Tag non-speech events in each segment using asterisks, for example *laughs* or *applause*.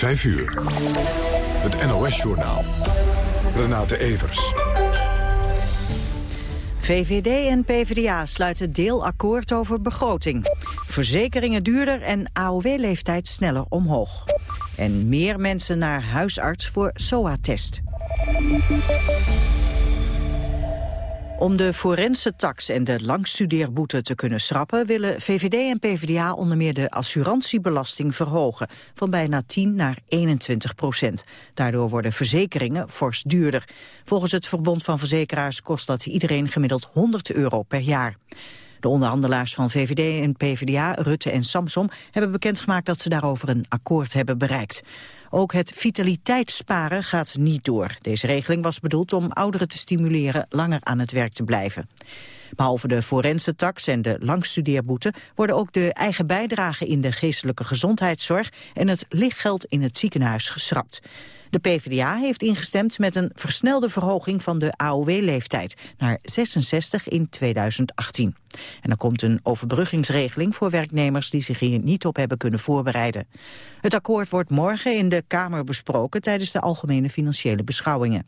5 uur. Het NOS-journaal. Renate Evers. VVD en PvdA sluiten deelakkoord over begroting. Verzekeringen duurder en AOW-leeftijd sneller omhoog. En meer mensen naar huisarts voor SOA-test. Om de forense tax en de langstudeerboete te kunnen schrappen... willen VVD en PvdA onder meer de assurantiebelasting verhogen... van bijna 10 naar 21 procent. Daardoor worden verzekeringen fors duurder. Volgens het Verbond van Verzekeraars kost dat iedereen gemiddeld 100 euro per jaar. De onderhandelaars van VVD en PvdA, Rutte en Samsom... hebben bekendgemaakt dat ze daarover een akkoord hebben bereikt. Ook het vitaliteitssparen gaat niet door. Deze regeling was bedoeld om ouderen te stimuleren langer aan het werk te blijven. Behalve de forense tax en de langstudeerboete... worden ook de eigen bijdrage in de geestelijke gezondheidszorg... en het lichtgeld in het ziekenhuis geschrapt. De PvdA heeft ingestemd met een versnelde verhoging van de AOW-leeftijd naar 66 in 2018. En er komt een overbruggingsregeling voor werknemers die zich hier niet op hebben kunnen voorbereiden. Het akkoord wordt morgen in de Kamer besproken tijdens de algemene financiële beschouwingen.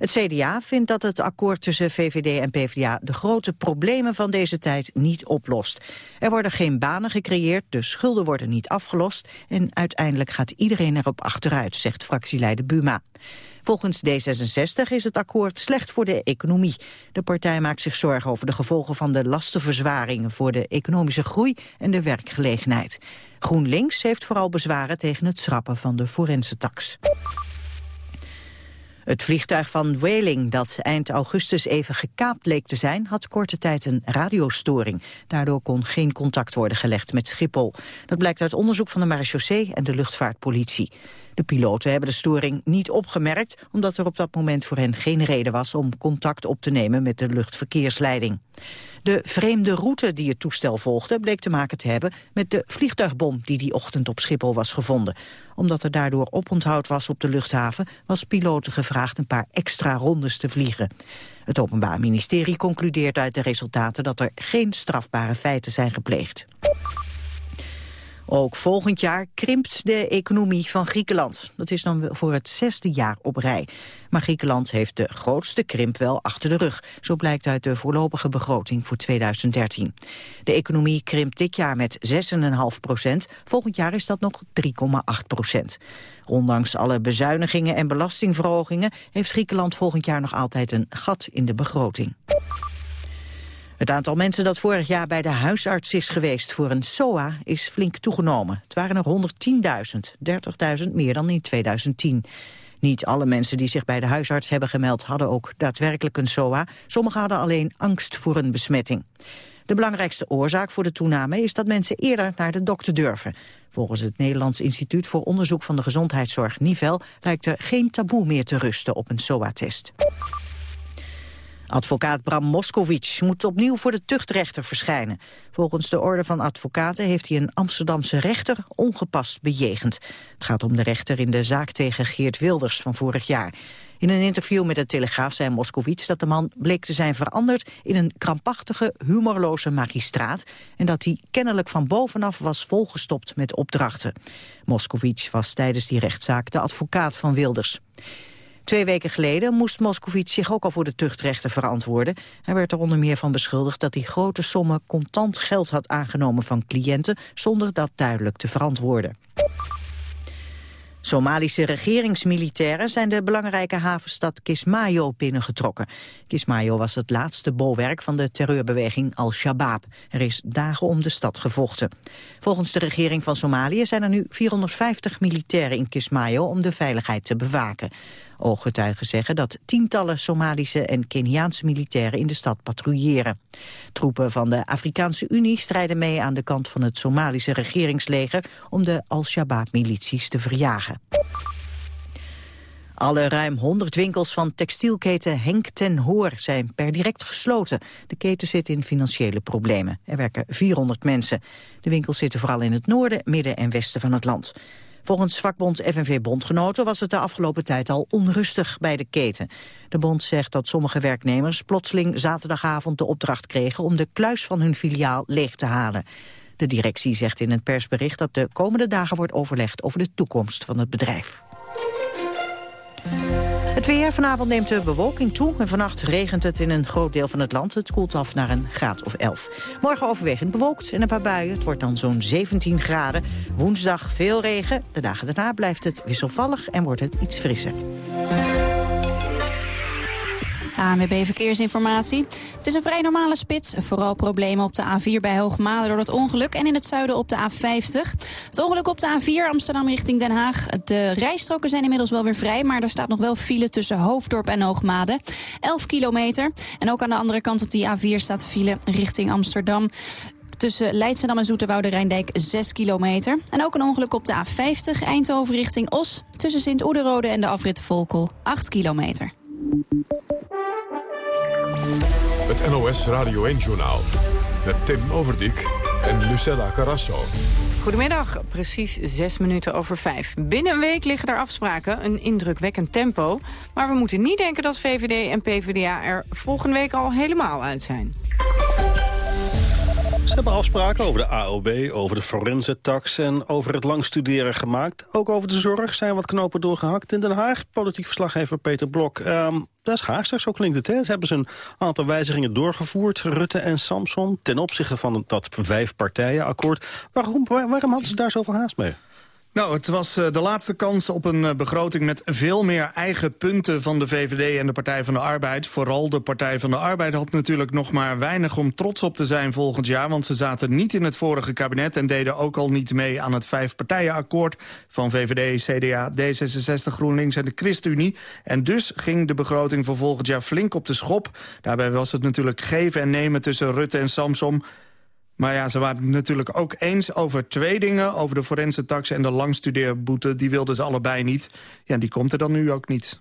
Het CDA vindt dat het akkoord tussen VVD en PvdA de grote problemen van deze tijd niet oplost. Er worden geen banen gecreëerd, de schulden worden niet afgelost en uiteindelijk gaat iedereen erop achteruit, zegt fractieleider Buma. Volgens D66 is het akkoord slecht voor de economie. De partij maakt zich zorgen over de gevolgen van de lastenverzwaringen voor de economische groei en de werkgelegenheid. GroenLinks heeft vooral bezwaren tegen het schrappen van de forense tax. Het vliegtuig van Whaling, dat eind augustus even gekaapt leek te zijn... had korte tijd een radiostoring. Daardoor kon geen contact worden gelegd met Schiphol. Dat blijkt uit onderzoek van de marechaussee en de luchtvaartpolitie. De piloten hebben de storing niet opgemerkt... omdat er op dat moment voor hen geen reden was om contact op te nemen met de luchtverkeersleiding. De vreemde route die het toestel volgde bleek te maken te hebben met de vliegtuigbom die die ochtend op Schiphol was gevonden. Omdat er daardoor oponthoud was op de luchthaven was piloten gevraagd een paar extra rondes te vliegen. Het Openbaar Ministerie concludeert uit de resultaten dat er geen strafbare feiten zijn gepleegd. Ook volgend jaar krimpt de economie van Griekenland. Dat is dan voor het zesde jaar op rij. Maar Griekenland heeft de grootste krimp wel achter de rug. Zo blijkt uit de voorlopige begroting voor 2013. De economie krimpt dit jaar met 6,5 procent. Volgend jaar is dat nog 3,8 procent. Ondanks alle bezuinigingen en belastingverhogingen... heeft Griekenland volgend jaar nog altijd een gat in de begroting. Het aantal mensen dat vorig jaar bij de huisarts is geweest voor een SOA is flink toegenomen. Het waren er 110.000, 30.000 meer dan in 2010. Niet alle mensen die zich bij de huisarts hebben gemeld hadden ook daadwerkelijk een SOA. Sommigen hadden alleen angst voor een besmetting. De belangrijkste oorzaak voor de toename is dat mensen eerder naar de dokter durven. Volgens het Nederlands Instituut voor Onderzoek van de Gezondheidszorg Nivel lijkt er geen taboe meer te rusten op een SOA-test. Advocaat Bram Moskowitz moet opnieuw voor de tuchtrechter verschijnen. Volgens de orde van advocaten heeft hij een Amsterdamse rechter ongepast bejegend. Het gaat om de rechter in de zaak tegen Geert Wilders van vorig jaar. In een interview met de Telegraaf zei Moskowitz dat de man bleek te zijn veranderd in een krampachtige, humorloze magistraat en dat hij kennelijk van bovenaf was volgestopt met opdrachten. Moskowitz was tijdens die rechtszaak de advocaat van Wilders. Twee weken geleden moest Moskovits zich ook al voor de tuchtrechter verantwoorden. Hij werd er onder meer van beschuldigd dat hij grote sommen contant geld had aangenomen van cliënten zonder dat duidelijk te verantwoorden. Somalische regeringsmilitairen zijn de belangrijke havenstad Kismayo binnengetrokken. Kismayo was het laatste bolwerk van de terreurbeweging Al-Shabaab. Er is dagen om de stad gevochten. Volgens de regering van Somalië zijn er nu 450 militairen in Kismayo om de veiligheid te bewaken. Ooggetuigen zeggen dat tientallen Somalische en Keniaanse militairen in de stad patrouilleren. Troepen van de Afrikaanse Unie strijden mee aan de kant van het Somalische regeringsleger om de Al-Shabaab-milities te verjagen. Alle ruim 100 winkels van textielketen Henk ten Hoor zijn per direct gesloten. De keten zit in financiële problemen. Er werken 400 mensen. De winkels zitten vooral in het noorden, midden en westen van het land. Volgens vakbond FNV Bondgenoten was het de afgelopen tijd al onrustig bij de keten. De bond zegt dat sommige werknemers plotseling zaterdagavond de opdracht kregen om de kluis van hun filiaal leeg te halen. De directie zegt in een persbericht dat de komende dagen wordt overlegd over de toekomst van het bedrijf. Het weer. Vanavond neemt de bewolking toe en vannacht regent het in een groot deel van het land. Het koelt af naar een graad of 11. Morgen overwegend bewolkt en een paar buien. Het wordt dan zo'n 17 graden. Woensdag veel regen. De dagen daarna blijft het wisselvallig en wordt het iets frisser. ANWB Verkeersinformatie. Het is een vrij normale spits. Vooral problemen op de A4 bij Hoogmade door het ongeluk... en in het zuiden op de A50. Het ongeluk op de A4 Amsterdam richting Den Haag. De rijstroken zijn inmiddels wel weer vrij... maar er staat nog wel file tussen Hoofddorp en Hoogmade. 11 kilometer. En ook aan de andere kant op die A4 staat file richting Amsterdam tussen Leidschendam en Zoeterwoude Rijndijk 6 kilometer. En ook een ongeluk op de A50 Eindhoven richting Os... tussen Sint-Oederode en de afrit Volkel 8 kilometer. Het NOS Radio 1-journaal met Tim Overdijk en Lucella Carrasso. Goedemiddag, precies zes minuten over vijf. Binnen een week liggen er afspraken, een indrukwekkend tempo. Maar we moeten niet denken dat VVD en PvdA er volgende week al helemaal uit zijn. Ze hebben afspraken over de AOB, over de forense-tax en over het lang studeren gemaakt. Ook over de zorg zijn wat knopen doorgehakt in Den Haag. Politiek verslaggever Peter Blok. Um, dat is Haagster, zo klinkt het. Hè? Ze hebben ze een aantal wijzigingen doorgevoerd, Rutte en Samson... ten opzichte van dat vijf-partijen-akkoord. Waarom, waarom hadden ze daar zoveel haast mee? Nou, het was uh, de laatste kans op een uh, begroting met veel meer eigen punten van de VVD en de Partij van de Arbeid. Vooral de Partij van de Arbeid had natuurlijk nog maar weinig om trots op te zijn volgend jaar. Want ze zaten niet in het vorige kabinet en deden ook al niet mee aan het vijfpartijenakkoord van VVD, CDA, D66, GroenLinks en de ChristenUnie. En dus ging de begroting voor volgend jaar flink op de schop. Daarbij was het natuurlijk geven en nemen tussen Rutte en Samsom. Maar ja, ze waren natuurlijk ook eens over twee dingen. Over de forense tax en de langstudeerboete. Die wilden ze allebei niet. Ja, die komt er dan nu ook niet.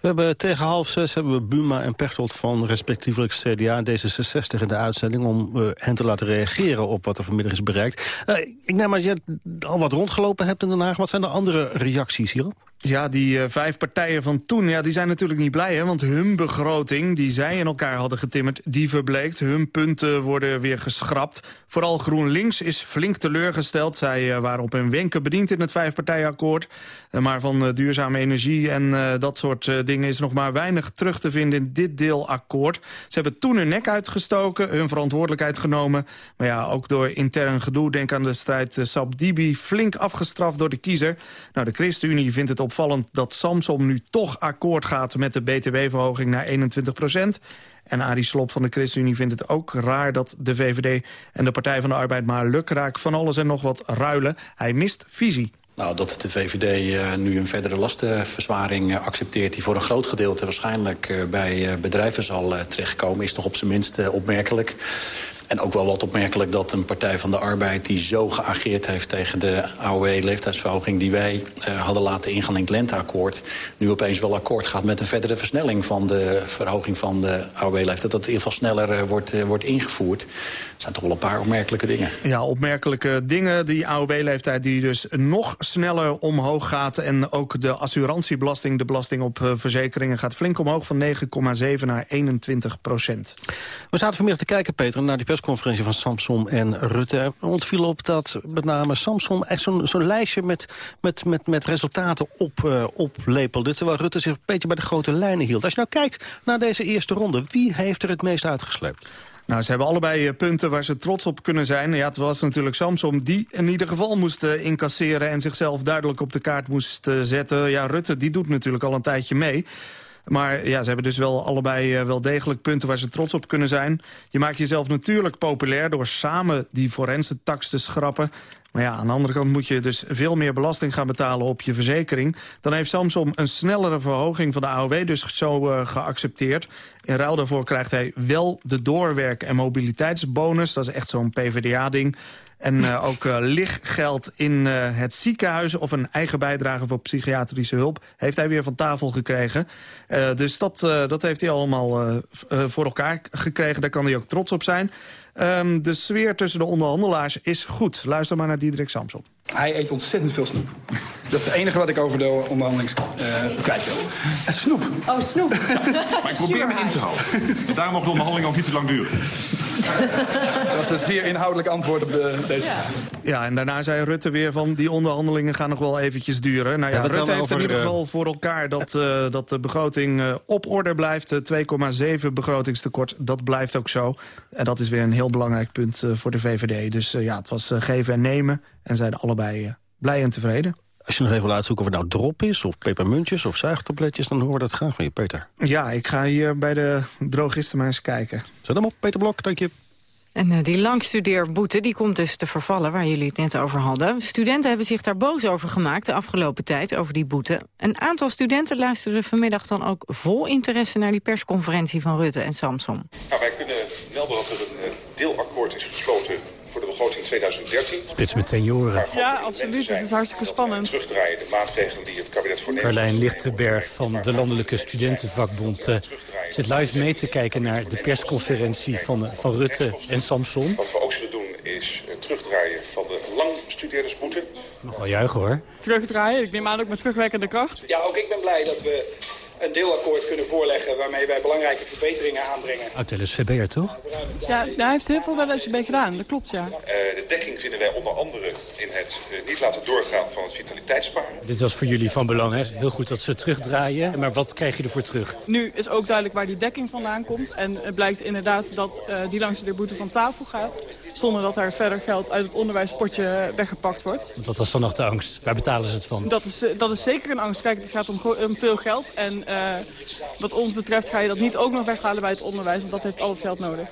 We hebben tegen half zes hebben we Buma en Pechtold van respectievelijk CDA en D66 in de uitzending... om uh, hen te laten reageren op wat er vanmiddag is bereikt. Uh, ik neem maar dat je al wat rondgelopen hebt in Den Haag. Wat zijn de andere reacties hierop? Ja, die uh, vijf partijen van toen, ja, die zijn natuurlijk niet blij. Hè? Want hun begroting, die zij in elkaar hadden getimmerd, die verbleekt. Hun punten worden weer geschrapt. Vooral GroenLinks is flink teleurgesteld. Zij waren op hun wenken bediend in het vijfpartijenakkoord. Maar van duurzame energie en dat soort dingen is nog maar weinig terug te vinden in dit deelakkoord. Ze hebben toen hun nek uitgestoken, hun verantwoordelijkheid genomen. Maar ja, ook door intern gedoe, denk aan de strijd Sabdibi, flink afgestraft door de kiezer. Nou, de ChristenUnie vindt het op opvallend dat Samsom nu toch akkoord gaat met de btw-verhoging naar 21 procent. En Arie Slob van de ChristenUnie vindt het ook raar dat de VVD en de Partij van de Arbeid maar lukraak van alles en nog wat ruilen. Hij mist visie. Nou, dat de VVD uh, nu een verdere lastenverzwaring uh, accepteert... die voor een groot gedeelte waarschijnlijk uh, bij bedrijven zal terechtkomen... is toch op zijn minst opmerkelijk. En ook wel wat opmerkelijk dat een Partij van de Arbeid... die zo geageerd heeft tegen de AOW-leeftijdsverhoging... die wij uh, hadden laten ingaan in het lenteakkoord... nu opeens wel akkoord gaat met een verdere versnelling... van de verhoging van de AOW-leeftijd. Dat het in ieder geval sneller uh, wordt, uh, wordt ingevoerd. Dat zijn toch wel een paar opmerkelijke dingen. Ja, opmerkelijke dingen. Die AOW-leeftijd die dus nog sneller omhoog gaat... en ook de assurantiebelasting, de belasting op verzekeringen... gaat flink omhoog van 9,7 naar 21 procent. We zaten vanmiddag te kijken, Peter, naar die persconferentie van Samson en Rutte. Ons viel op dat met name Samson echt zo'n zo'n lijstje met, met, met, met resultaten op, uh, oplepelde. Terwijl Rutte zich een beetje bij de grote lijnen hield. Als je nou kijkt naar deze eerste ronde, wie heeft er het meest uitgesleept? Nou, ze hebben allebei eh, punten waar ze trots op kunnen zijn. Ja, het was natuurlijk Samsom die in ieder geval moest uh, incasseren... en zichzelf duidelijk op de kaart moest zetten. Ja, Rutte die doet natuurlijk al een tijdje mee. Maar ja, ze hebben dus wel allebei uh, wel degelijk punten waar ze trots op kunnen zijn. Je maakt jezelf natuurlijk populair door samen die forense tax te schrappen. Maar ja, aan de andere kant moet je dus veel meer belasting gaan betalen op je verzekering. Dan heeft Samsung een snellere verhoging van de AOW dus zo uh, geaccepteerd. In ruil daarvoor krijgt hij wel de doorwerk- en mobiliteitsbonus. Dat is echt zo'n PvdA-ding. En uh, *laughs* ook uh, lichtgeld in uh, het ziekenhuis of een eigen bijdrage voor psychiatrische hulp... heeft hij weer van tafel gekregen. dus dat, dat heeft hij allemaal voor elkaar gekregen. Daar kan hij ook trots op zijn. Um, de sfeer tussen de onderhandelaars is goed. Luister maar naar Diederik Samson. Hij eet ontzettend veel snoep. Dat is het enige wat ik over de onderhandelings uh, kwijt wil. En snoep. Oh, snoep. *laughs* maar ik probeer me in te houden. Daarom mag de onderhandeling ook niet te lang duren. *laughs* Dat was een zeer inhoudelijk antwoord op de, deze vraag. Ja, en daarna zei Rutte weer van die onderhandelingen gaan nog wel eventjes duren. Nou ja, Rutte heeft in ieder eh, geval voor elkaar dat, eh, dat de begroting eh, op orde blijft. Eh, 2,7 begrotingstekort, dat blijft ook zo. En dat is weer een heel belangrijk punt eh, voor de VVD. Dus eh, ja, het was geven en nemen en zijn allebei blij en tevreden. Als je nog even wil uitzoeken of het nou drop is... of pepermuntjes of zuigtabletjes... dan horen we dat graag van je, Peter. Ja, ik ga hier bij de drogisten maar eens kijken. Zet hem op, Peter Blok, dank je. En eh, die langstudeerboete die komt dus te vervallen, waar jullie het net over hadden. Studenten hebben zich daar boos over gemaakt de afgelopen tijd, over die boete. Een aantal studenten luisterden vanmiddag dan ook vol interesse... naar die persconferentie van Rutte en Samson. Nou, wij kunnen melden dat er een eh, deelakkoord is gesloten begroting 2013. Spits met senioren. Ja, absoluut. Het is hartstikke spannend. Terugdraaien de maatregelen die het kabinet voor Carlijn Lichtenberg van de Landelijke Studentenvakbond eh, zit live mee te kijken naar de persconferentie van, van Rutte en Samson. Wat we ook zullen doen is eh, terugdraaien van de langstudeerdersboete. Nog wel juichen hoor. Terugdraaien. Ik neem aan ook met terugwerkende kracht. Ja, ook ik ben blij dat we een deelakkoord kunnen voorleggen... waarmee wij belangrijke verbeteringen aanbrengen. Uit LSVB'er toch? Ja, hij heeft heel veel bij de SVB gedaan. Dat klopt, ja. Eh, de dekking vinden wij onder andere in het eh, niet laten doorgaan van het vitaliteitssparen. Dit was voor jullie van belang, hè? Heel goed dat ze terugdraaien. Maar wat krijg je ervoor terug? Nu is ook duidelijk waar die dekking vandaan komt. En het blijkt inderdaad dat eh, die langstudeerboete van tafel gaat. Zonder dat er verder geld uit het onderwijspotje weggepakt wordt. Dat was dan nog de angst. Waar betalen ze het van? Dat is, dat is zeker een angst. Kijk, het gaat om, om veel geld. En wat ons betreft ga je dat niet ook nog weghalen bij het onderwijs. Want dat heeft al het geld nodig.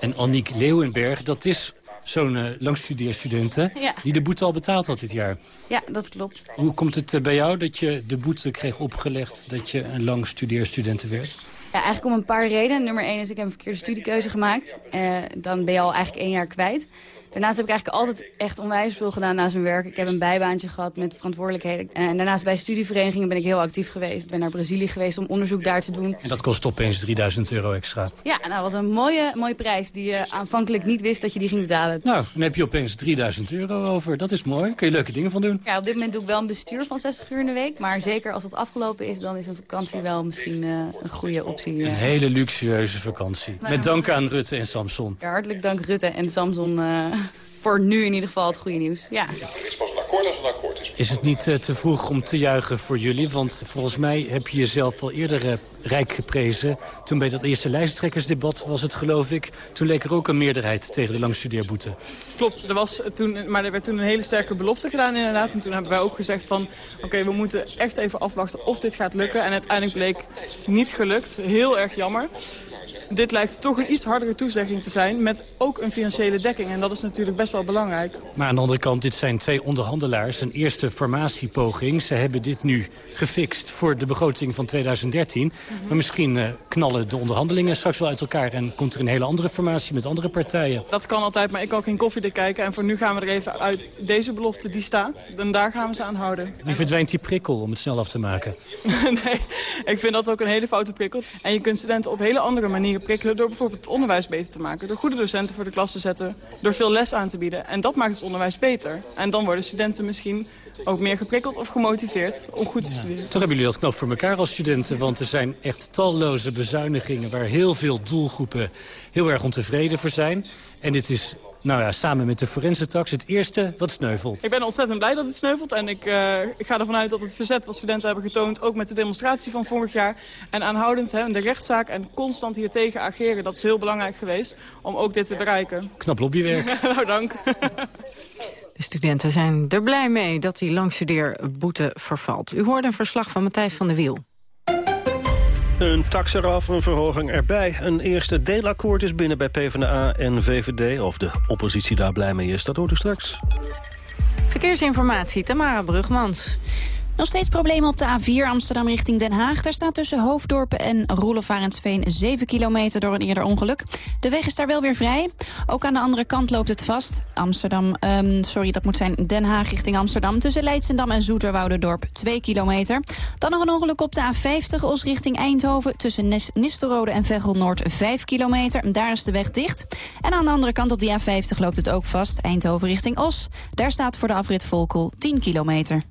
En Annick Leeuwenberg, dat is zo'n uh. Ja. die de boete al betaald had dit jaar. Ja, dat klopt. Hoe komt het eh, bij jou dat je de boete kreeg opgelegd... dat je een langstudeerstudente werd? Ja, eigenlijk om een paar redenen. Nummer één is, ik heb een verkeerde studiekeuze gemaakt. Eh, dan ben je al eigenlijk één jaar kwijt. Daarnaast heb ik eigenlijk altijd echt onwijs veel gedaan naast mijn werk. Ik heb een bijbaantje gehad met verantwoordelijkheden. En daarnaast bij studieverenigingen ben ik heel actief geweest. Ik ben naar Brazilië geweest om onderzoek daar te doen. En dat kost opeens 3000 euro extra. Ja, nou, dat was een mooie, mooie prijs die je aanvankelijk niet wist dat je die ging betalen. Nou, dan heb je opeens 3000 euro over. Dat is mooi. Kun je leuke dingen van doen. Ja, op dit moment doe ik wel een bestuur van 60 uur in de week. Maar zeker als het afgelopen is, dan is een vakantie wel misschien uh, een goede optie. Een hele luxueuze vakantie. Met dank aan Rutte en Samson. Ja, hartelijk dank Rutte en Samson uh, voor nu in ieder geval het goede nieuws. Ja. Er is pas een akkoord als een akkoord is. Is het niet uh, te vroeg om te juichen voor jullie? Want volgens mij heb je jezelf al eerder uh, rijk geprezen. Toen bij dat eerste lijsttrekkersdebat was het geloof ik. Toen leek er ook een meerderheid tegen de langstudeerboete. Klopt, er was toen, maar er werd toen een hele sterke belofte gedaan inderdaad. En toen hebben wij ook gezegd van... oké, okay, we moeten echt even afwachten of dit gaat lukken. En uiteindelijk bleek niet gelukt. Heel erg jammer. Dit lijkt toch een iets hardere toezegging te zijn... met ook een financiële dekking. En dat is natuurlijk best wel belangrijk. Maar aan de andere kant, dit zijn twee onderhandelaars. Een eerste formatiepoging. Ze hebben dit nu gefixt voor de begroting van 2013. Mm -hmm. Maar misschien uh, knallen de onderhandelingen straks wel uit elkaar... en komt er een hele andere formatie met andere partijen. Dat kan altijd, maar ik kan geen koffiedik kijken. En voor nu gaan we er even uit. Deze belofte die staat, en daar gaan we ze aan houden. Nu verdwijnt die prikkel om het snel af te maken. *laughs* nee, ik vind dat ook een hele foute prikkel. En je kunt studenten op hele andere manieren prikkelen... door bijvoorbeeld het onderwijs beter te maken. Door goede docenten voor de klas te zetten. Door veel les aan te bieden. En dat maakt het onderwijs beter. En dan worden studenten misschien ook meer geprikkeld of gemotiveerd om goed te studeren. Toch hebben jullie dat knap voor elkaar als studenten. Want er zijn echt talloze bezuinigingen... waar heel veel doelgroepen heel erg ontevreden voor zijn. En dit is nou ja, samen met de forensentax het eerste wat sneuvelt. Ik ben ontzettend blij dat het sneuvelt. En ik, uh, ik ga ervan uit dat het verzet wat studenten hebben getoond... ook met de demonstratie van vorig jaar... en aanhoudend hè, de rechtszaak en constant hier tegen ageren... dat is heel belangrijk geweest om ook dit te bereiken. Knap lobbywerk. *laughs* nou, dank. De studenten zijn er blij mee dat die langstudeerboete vervalt. U hoorde een verslag van Matthijs van der Wiel. Een tax eraf, een verhoging erbij. Een eerste deelakkoord is binnen bij PvdA en VVD. Of de oppositie daar blij mee is, dat hoort u straks. Verkeersinformatie, Tamara Brugmans. Nog steeds problemen op de A4 Amsterdam richting Den Haag. Daar staat tussen Hoofddorpen en Roelofarensveen 7 kilometer door een eerder ongeluk. De weg is daar wel weer vrij. Ook aan de andere kant loopt het vast. Amsterdam, um, sorry, dat moet zijn Den Haag richting Amsterdam. Tussen Leidsendam en Zoeterwouderdorp 2 kilometer. Dan nog een ongeluk op de A50 Os richting Eindhoven. Tussen Nis en Veghel Noord 5 kilometer. Daar is de weg dicht. En aan de andere kant op die A50 loopt het ook vast. Eindhoven richting Os. Daar staat voor de afrit Volkel 10 kilometer.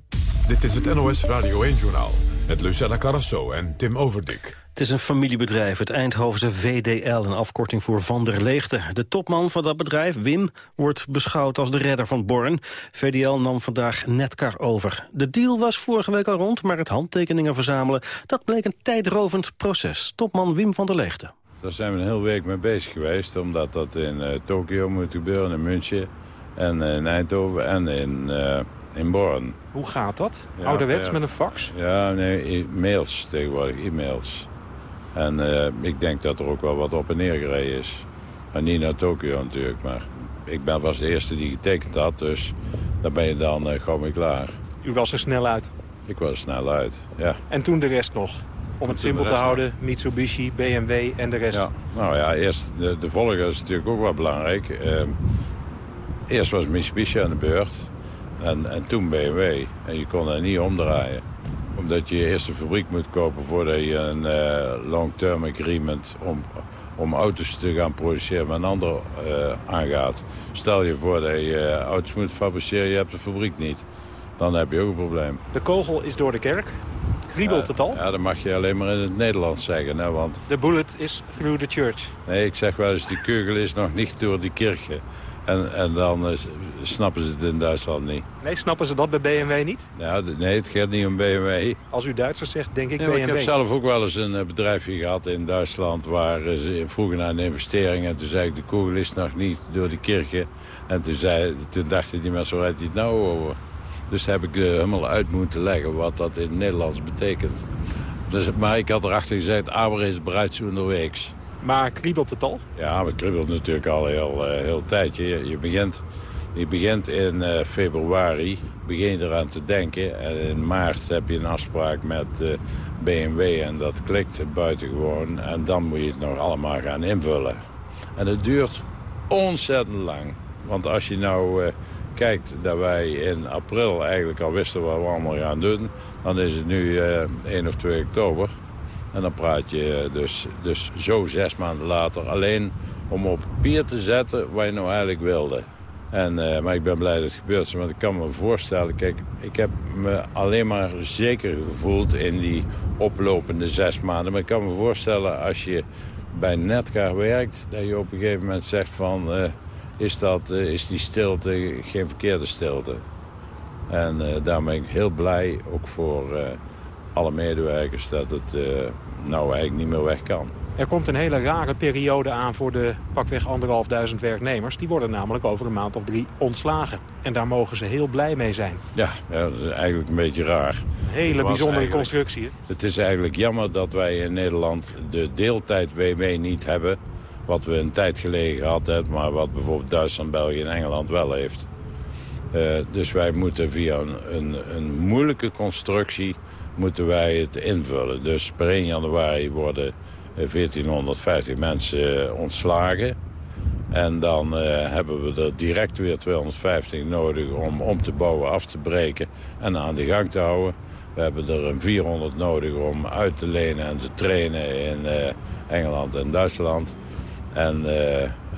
Dit is het NOS Radio 1-journaal met Lucella Carrasso en Tim Overdik. Het is een familiebedrijf, het Eindhovense VDL, een afkorting voor Van der Leegte. De topman van dat bedrijf, Wim, wordt beschouwd als de redder van Born. VDL nam vandaag Netcar over. De deal was vorige week al rond, maar het handtekeningen verzamelen... dat bleek een tijdrovend proces. Topman Wim van der Leegte. Daar zijn we een hele week mee bezig geweest, omdat dat in uh, Tokio moet gebeuren, in München... en in Eindhoven en in, uh, in Born. Hoe gaat dat? Ouderwets ja, met een fax? Ja, nee, mails tegenwoordig, e-mails. En uh, ik denk dat er ook wel wat op en neer gereden is. En niet naar Tokio natuurlijk, maar ik ben, was de eerste die getekend had. Dus daar ben je dan uh, gauw mee klaar. U was er snel uit? Ik was snel uit, ja. En toen de rest nog? Om het simpel te houden, nog. Mitsubishi, BMW en de rest? Ja. Nou ja, eerst de, de volger is natuurlijk ook wel belangrijk. Uh, eerst was Mitsubishi aan de beurt. En, en toen BMW. En je kon er niet omdraaien omdat je eerst een fabriek moet kopen voordat je een uh, long-term agreement om, om auto's te gaan produceren met een ander uh, aangaat. Stel je voor dat je uh, auto's moet fabriceren, je hebt de fabriek niet. Dan heb je ook een probleem. De kogel is door de kerk. Kriebelt het al? Ja, dat mag je alleen maar in het Nederlands zeggen. Hè, want... The bullet is through the church. Nee, ik zeg wel eens, die kugel is nog niet door die kerk. En, en dan uh, snappen ze het in Duitsland niet. Nee, snappen ze dat bij BMW niet? Ja, nee, het gaat niet om BMW. Als u Duitsers zegt, denk ik BMW. Ik heb zelf ook wel eens een bedrijfje gehad in Duitsland... waar ze vroegen naar een investering. En toen zei ik, de kogel is nog niet door de kirchen. En toen, zei, toen dachten die mensen, waar heeft hij het nou over? Dus heb ik uh, helemaal uit moeten leggen wat dat in het Nederlands betekent. Dus, maar ik had erachter gezegd, aber is bereid onderwegs. Maar kriebelt het al? Ja, het kriebelt natuurlijk al heel, uh, heel tijdje. Je, begint, je begint in uh, februari begin je eraan te denken. En in maart heb je een afspraak met uh, BMW en dat klikt buitengewoon. En dan moet je het nog allemaal gaan invullen. En het duurt ontzettend lang. Want als je nou kijkt dat wij in april eigenlijk al wisten wat we allemaal gaan doen... dan is het nu 1 of 2 oktober. En dan praat je dus, dus zo zes maanden later alleen om op papier te zetten wat je nou eigenlijk wilde. En, uh, maar ik ben blij dat het gebeurt is. Want ik kan me voorstellen, kijk, ik heb me alleen maar zeker gevoeld in die oplopende zes maanden. Maar ik kan me voorstellen als je bij Netcar werkt, dat je op een gegeven moment zegt van... Uh, is, dat, uh, is die stilte geen verkeerde stilte? En daar ben ik heel blij, ook voor alle medewerkers dat het uh, nou eigenlijk niet meer weg kan. Er komt een hele rare periode aan voor de pakweg anderhalfduizend werknemers. Die worden namelijk over een maand of drie ontslagen. En daar mogen ze heel blij mee zijn. Ja, ja dat is eigenlijk een beetje raar. Een hele bijzondere constructie. Hè? Het is eigenlijk jammer dat wij in Nederland de deeltijd WW niet hebben. Wat we een tijd geleden gehad hebben, maar wat bijvoorbeeld Duitsland, België en Engeland wel heeft. Uh, dus wij moeten via een, een, een moeilijke constructie moeten wij het invullen. Dus per 1 januari worden 1450 mensen ontslagen. En dan uh, hebben we er direct weer 250 nodig om om te bouwen, af te breken en aan de gang te houden. We hebben er een 400 nodig om uit te lenen en te trainen in Engeland en Duitsland. En,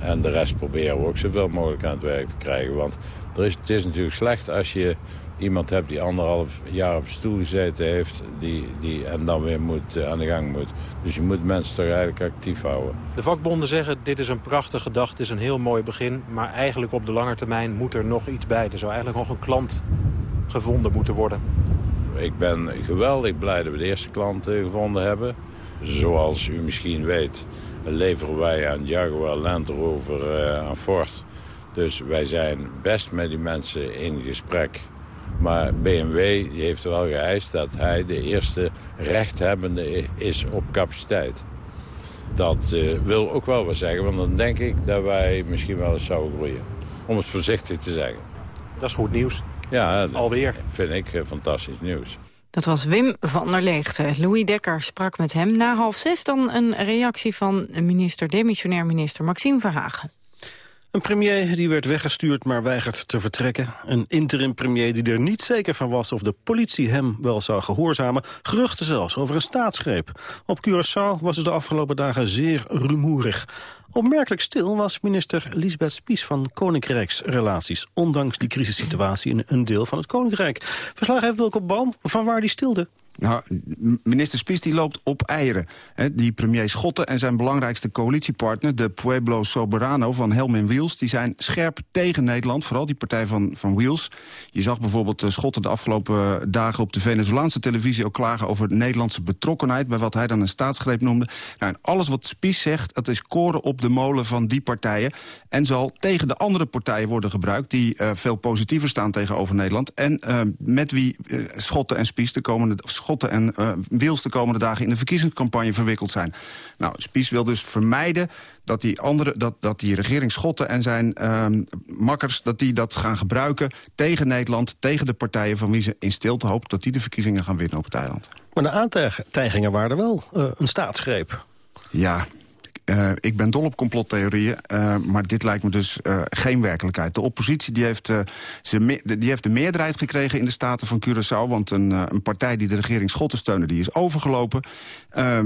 en de rest proberen we ook zoveel mogelijk aan het werk te krijgen. Want er is, het is natuurlijk slecht als je iemand hebt die anderhalf jaar op stoel gezeten heeft... Die, die, en dan weer moet, uh, aan de gang moet. Dus je moet mensen toch eigenlijk actief houden. De vakbonden zeggen, dit is een prachtige dag, het is een heel mooi begin... maar eigenlijk op de lange termijn moet er nog iets bij. Er zou eigenlijk nog een klant gevonden moeten worden. Ik ben geweldig blij dat we de eerste klant uh, gevonden hebben. Zoals u misschien weet leveren wij aan Jaguar Land Rover uh, aan Ford... Dus wij zijn best met die mensen in gesprek. Maar BMW heeft wel geëist dat hij de eerste rechthebbende is op capaciteit. Dat uh, wil ook wel wat zeggen, want dan denk ik dat wij misschien wel eens zouden groeien. Om het voorzichtig te zeggen. Dat is goed nieuws. Ja, alweer. vind ik uh, fantastisch nieuws. Dat was Wim van der Leegte. Louis Dekker sprak met hem. Na half zes dan een reactie van minister, demissionair minister Maxime Verhagen. Een premier die werd weggestuurd, maar weigert te vertrekken. Een interim premier die er niet zeker van was of de politie hem wel zou gehoorzamen. Geruchten zelfs over een staatsgreep. Op Curaçao was het de afgelopen dagen zeer rumoerig. Opmerkelijk stil was minister Lisbeth Spies van Koninkrijksrelaties... ondanks die crisissituatie in een deel van het Koninkrijk. Verslaggever Wilco Boom, van waar die stilde? Nou, minister Spies die loopt op eieren. die premier Schotten en zijn belangrijkste coalitiepartner... de Pueblo Soberano van Helmin Wiels... die zijn scherp tegen Nederland, vooral die partij van, van Wiels. Je zag bijvoorbeeld uh, Schotten de afgelopen dagen... op de Venezolaanse televisie ook klagen over Nederlandse betrokkenheid... bij wat hij dan een staatsgreep noemde. Nou, en alles wat Spies zegt, dat is koren op de molen van die partijen... en zal tegen de andere partijen worden gebruikt... die uh, veel positiever staan tegenover Nederland... en met wie Schotten en Spies de komende Schotten en uh, Wils de komende dagen in de verkiezingscampagne verwikkeld zijn. Nou, Spies wil dus vermijden dat die, andere, dat, dat die regering Schotten en zijn uh, makkers... dat die dat gaan gebruiken tegen Nederland, tegen de partijen... van wie ze in stilte hoopt dat die de verkiezingen gaan winnen op het eiland. Maar de aantijgingen waren er wel uh, een staatsgreep. Ja, uh, ik ben dol op complottheorieën, uh, maar dit lijkt me dus uh, geen werkelijkheid. De oppositie die heeft, ze die heeft de meerderheid gekregen in de Staten van Curaçao... want een, een partij die de regering Schotten steunde, die is overgelopen.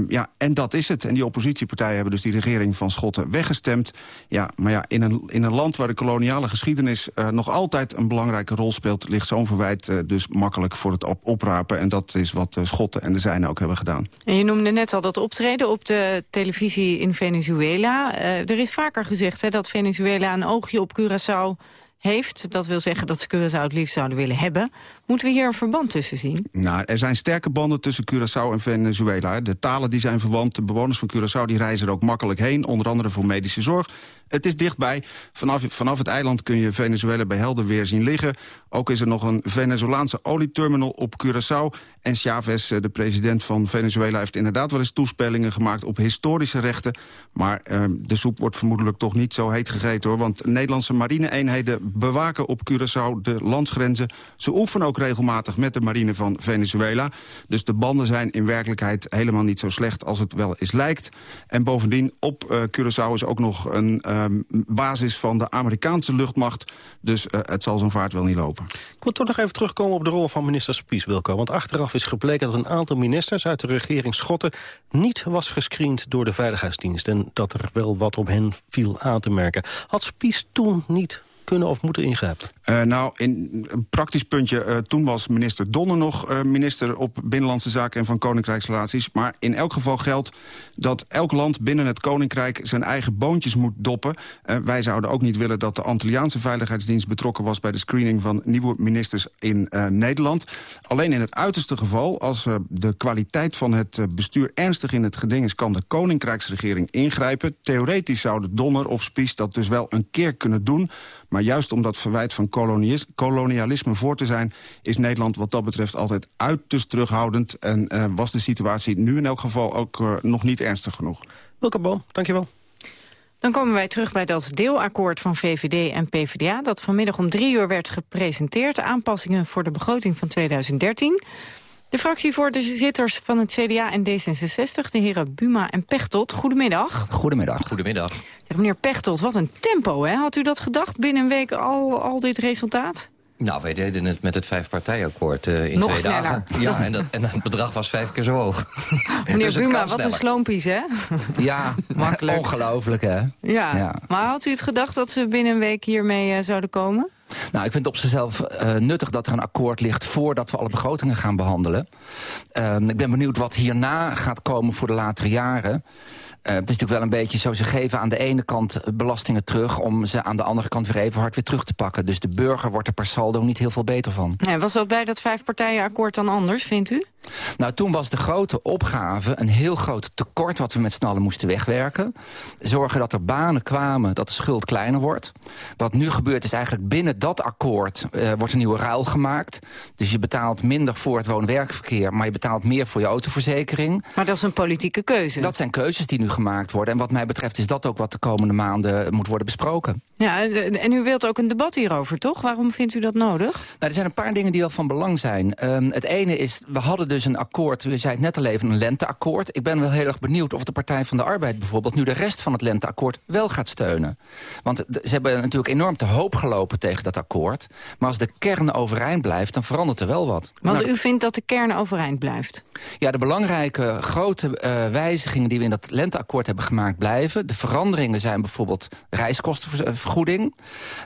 ja, en dat is het. En die oppositiepartijen hebben dus die regering van Schotten weggestemd. Ja, maar ja, in een, in een land waar de koloniale geschiedenis nog altijd een belangrijke rol speelt... ligt zo'n verwijt dus makkelijk voor het op oprapen. En dat is wat Schotten en de zijnen ook hebben gedaan. En je noemde net al dat optreden op de televisie in Venezuela. Uh, er is vaker gezegd hè, dat Venezuela een oogje op Curaçao heeft. Dat wil zeggen dat ze Curaçao het liefst zouden willen hebben. Moeten we hier een verband tussen zien? Nou, er zijn sterke banden tussen Curaçao en Venezuela. De talen die zijn verwant. De bewoners van Curaçao die reizen er ook makkelijk heen. Onder andere voor medische zorg. Het is dichtbij. Vanaf, vanaf het eiland kun je Venezuela bij helder weer zien liggen. Ook is er nog een Venezolaanse olieterminal op Curaçao. En Chavez, eh, de president van Venezuela, heeft inderdaad wel eens toespelingen gemaakt op historische rechten. Maar uh, de soep wordt vermoedelijk toch niet zo heet gegeten hoor. Want Nederlandse marine-eenheden bewaken op Curaçao de landsgrenzen. Ze oefenen ook regelmatig met de marine van Venezuela. Dus de banden zijn in werkelijkheid helemaal niet zo slecht als het wel eens lijkt. En bovendien, op uh, Curaçao is ook nog een uh, basis van de Amerikaanse luchtmacht. Dus uh, het zal zo'n vaart wel niet lopen. Ik wil toch nog even terugkomen op de rol van minister Spies, Wilco. Want achteraf is gebleken dat een aantal ministers uit de regering Schotten... niet was gescreend door de Veiligheidsdienst. En dat er wel wat op hen viel aan te merken. Had Spies toen niet kunnen of moeten ingrijpen? Uh, nou, in een praktisch puntje. Uh, toen was minister Donner nog uh, minister op Binnenlandse Zaken en van Koninkrijksrelaties. Maar in elk geval geldt dat elk land binnen het Koninkrijk zijn eigen boontjes moet doppen. wij zouden ook niet willen dat de Antilliaanse Veiligheidsdienst betrokken was bij de screening van nieuwe ministers in Nederland. Alleen in het uiterste geval, als de kwaliteit van het bestuur ernstig in het geding is, kan de Koninkrijksregering ingrijpen. Theoretisch zouden Donner of Spies dat dus wel een keer kunnen doen. Maar juist om dat verwijt van kolonialisme voor te zijn... is Nederland wat dat betreft altijd uiterst terughoudend... en uh, was de situatie nu in elk geval ook uh, nog niet ernstig genoeg. Wilke Boom, dankjewel. Dan komen wij terug bij dat deelakkoord van VVD en PvdA... dat vanmiddag om drie uur werd gepresenteerd. Aanpassingen voor de begroting van 2013. De fractievoorzitters van het CDA en D66, de heren Buma en Pechtold. Goedemiddag. Goedemiddag. Goedemiddag. Meneer Pechtold, wat een tempo, hè? Had u dat gedacht binnen een week al, al dit resultaat? Nou, wij deden het met het vijfpartijakkoord uh, in Nog twee sneller. dagen. *laughs* Ja, en, dat, en het bedrag was vijf keer zo hoog. *laughs* Meneer *laughs* Dus Buma, wat een sloompies, hè? Ja, Makkelijk. ongelooflijk, hè? Ja. Ja. maar had u het gedacht dat ze binnen een week hiermee eh, zouden komen? Nou, ik vind het op zichzelf eh, nuttig dat er een akkoord ligt... voordat we alle begrotingen gaan behandelen. Ehm, ik ben benieuwd wat hierna gaat komen voor de latere jaren. Eh, het is natuurlijk wel een beetje zo, ze geven aan de ene kant belastingen terug... om ze aan de andere kant weer even hard weer terug te pakken. Dus de burger wordt er per saldo niet heel veel beter van. Ja, was dat bij dat vijfpartijenakkoord dan anders, vindt u? Nou, toen was de grote opgave een heel groot tekort... wat we met z'n allen moesten wegwerken. Zorgen dat er banen kwamen, dat de schuld kleiner wordt. Wat nu gebeurt is eigenlijk binnen dat akkoord... eh, wordt een nieuwe ruil gemaakt. Dus je betaalt minder voor het woon-werkverkeer... maar je betaalt meer voor je autoverzekering. Maar dat is een politieke keuze. Dat zijn keuzes die nu gemaakt worden. En wat mij betreft is dat ook wat de komende maanden moet worden besproken. Ja, en u wilt ook een debat hierover, toch? Waarom vindt u dat nodig? Nou, er zijn een paar dingen die al van belang zijn. Ehm, het ene is, we hadden dus een akkoord, u zei het net al even, een lenteakkoord. Ik ben wel heel erg benieuwd of de Partij van de Arbeid bijvoorbeeld... nu de rest van het lenteakkoord wel gaat steunen. Want ze hebben natuurlijk enorm te hoop gelopen tegen dat dat akkoord. Maar als de kern overeind blijft, dan verandert er wel wat. Want Nou, u vindt dat de kern overeind blijft? ja, de belangrijke grote eh, wijzigingen die we in dat lenteakkoord hebben gemaakt blijven. De veranderingen zijn bijvoorbeeld reiskostenvergoeding.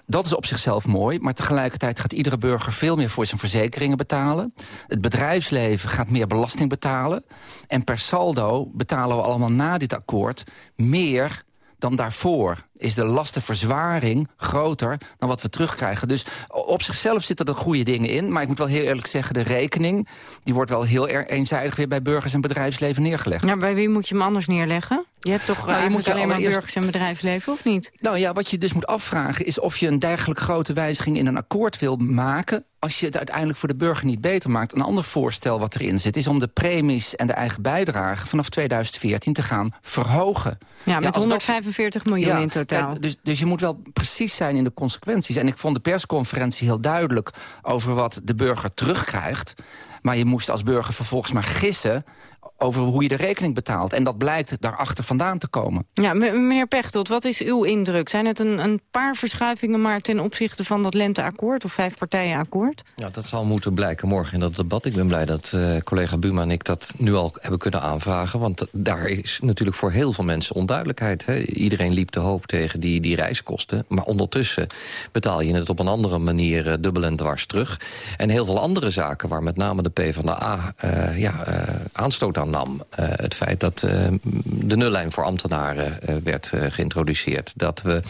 Dat is op zichzelf mooi, maar tegelijkertijd gaat iedere burger veel meer voor zijn verzekeringen betalen. Het bedrijfsleven gaat meer belasting betalen. En per saldo betalen we allemaal na dit akkoord meer dan daarvoor is de lastenverzwaring groter dan wat we terugkrijgen. Dus op zichzelf zitten er goede dingen in. Maar ik moet wel heel eerlijk zeggen, de rekening... die wordt wel heel erg eenzijdig weer bij burgers en bedrijfsleven neergelegd. Ja, bij wie moet je hem anders neerleggen? Je hebt toch Nou, je je moet je alleen maar burgers en bedrijfsleven, of niet? Nou ja, wat je dus moet afvragen is of je een dergelijk grote wijziging in een akkoord wil maken... als je het uiteindelijk voor de burger niet beter maakt. Een ander voorstel wat erin zit is om de premies en de eigen bijdrage... vanaf 2014 te gaan verhogen. Ja, met als dat- 145 miljoen Ja, in totaal. Kijk, dus, dus je moet wel precies zijn in de consequenties. En ik vond de persconferentie heel duidelijk over wat de burger terugkrijgt. Maar je moest als burger vervolgens maar gissen over hoe je de rekening betaalt. En dat blijkt daarachter vandaan te komen. Ja, meneer Pechtold, wat is uw indruk? Zijn het een, een paar verschuivingen maar ten opzichte van dat lenteakkoord... of vijfpartijenakkoord? Ja, dat zal moeten blijken morgen in dat debat. Ik ben blij dat eh, collega Buma en ik dat nu al hebben kunnen aanvragen. Want daar is natuurlijk voor heel veel mensen onduidelijkheid. Hè. Iedereen liep te hoop tegen die, die reiskosten. Maar ondertussen betaal je het op een andere manier eh, dubbel en dwars terug. En heel veel andere zaken waar met name de PvdA eh ja, eh, aanstoot aan nam. Eh, het feit dat eh, de nullijn voor ambtenaren eh, werd geïntroduceerd. Dat we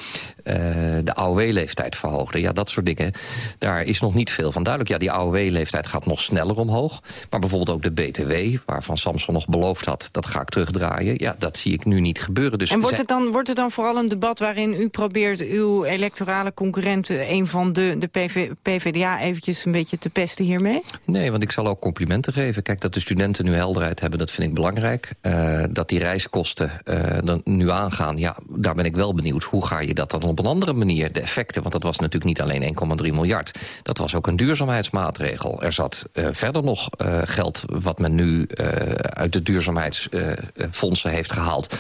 eh, de AOW-leeftijd verhoogden. Ja, dat soort dingen. Daar is nog niet veel van duidelijk. Ja, die AOW-leeftijd gaat nog sneller omhoog. Maar bijvoorbeeld ook de BTW, waarvan Samson nog beloofd had... dat ga ik terugdraaien. Ja, dat zie ik nu niet gebeuren. Dus en wordt het, dan, wordt het dan vooral een debat waarin u probeert... uw electorale concurrenten, een van de, de PV, PvdA... eventjes een beetje te pesten hiermee? Nee, want ik zal ook complimenten geven. Kijk, dat de studenten nu helderheid hebben, dat vind ik belangrijk. Eh, dat die reiskosten eh, dan nu aangaan, ja, daar ben ik wel benieuwd. Hoe ga je dat dan op een andere manier, de effecten... want dat was natuurlijk niet alleen 1,3 miljard. Dat was ook een duurzaamheidsmaatregel. Er zat eh, verder nog eh, geld wat men nu eh, uit de duurzaamheidsfondsen heeft gehaald...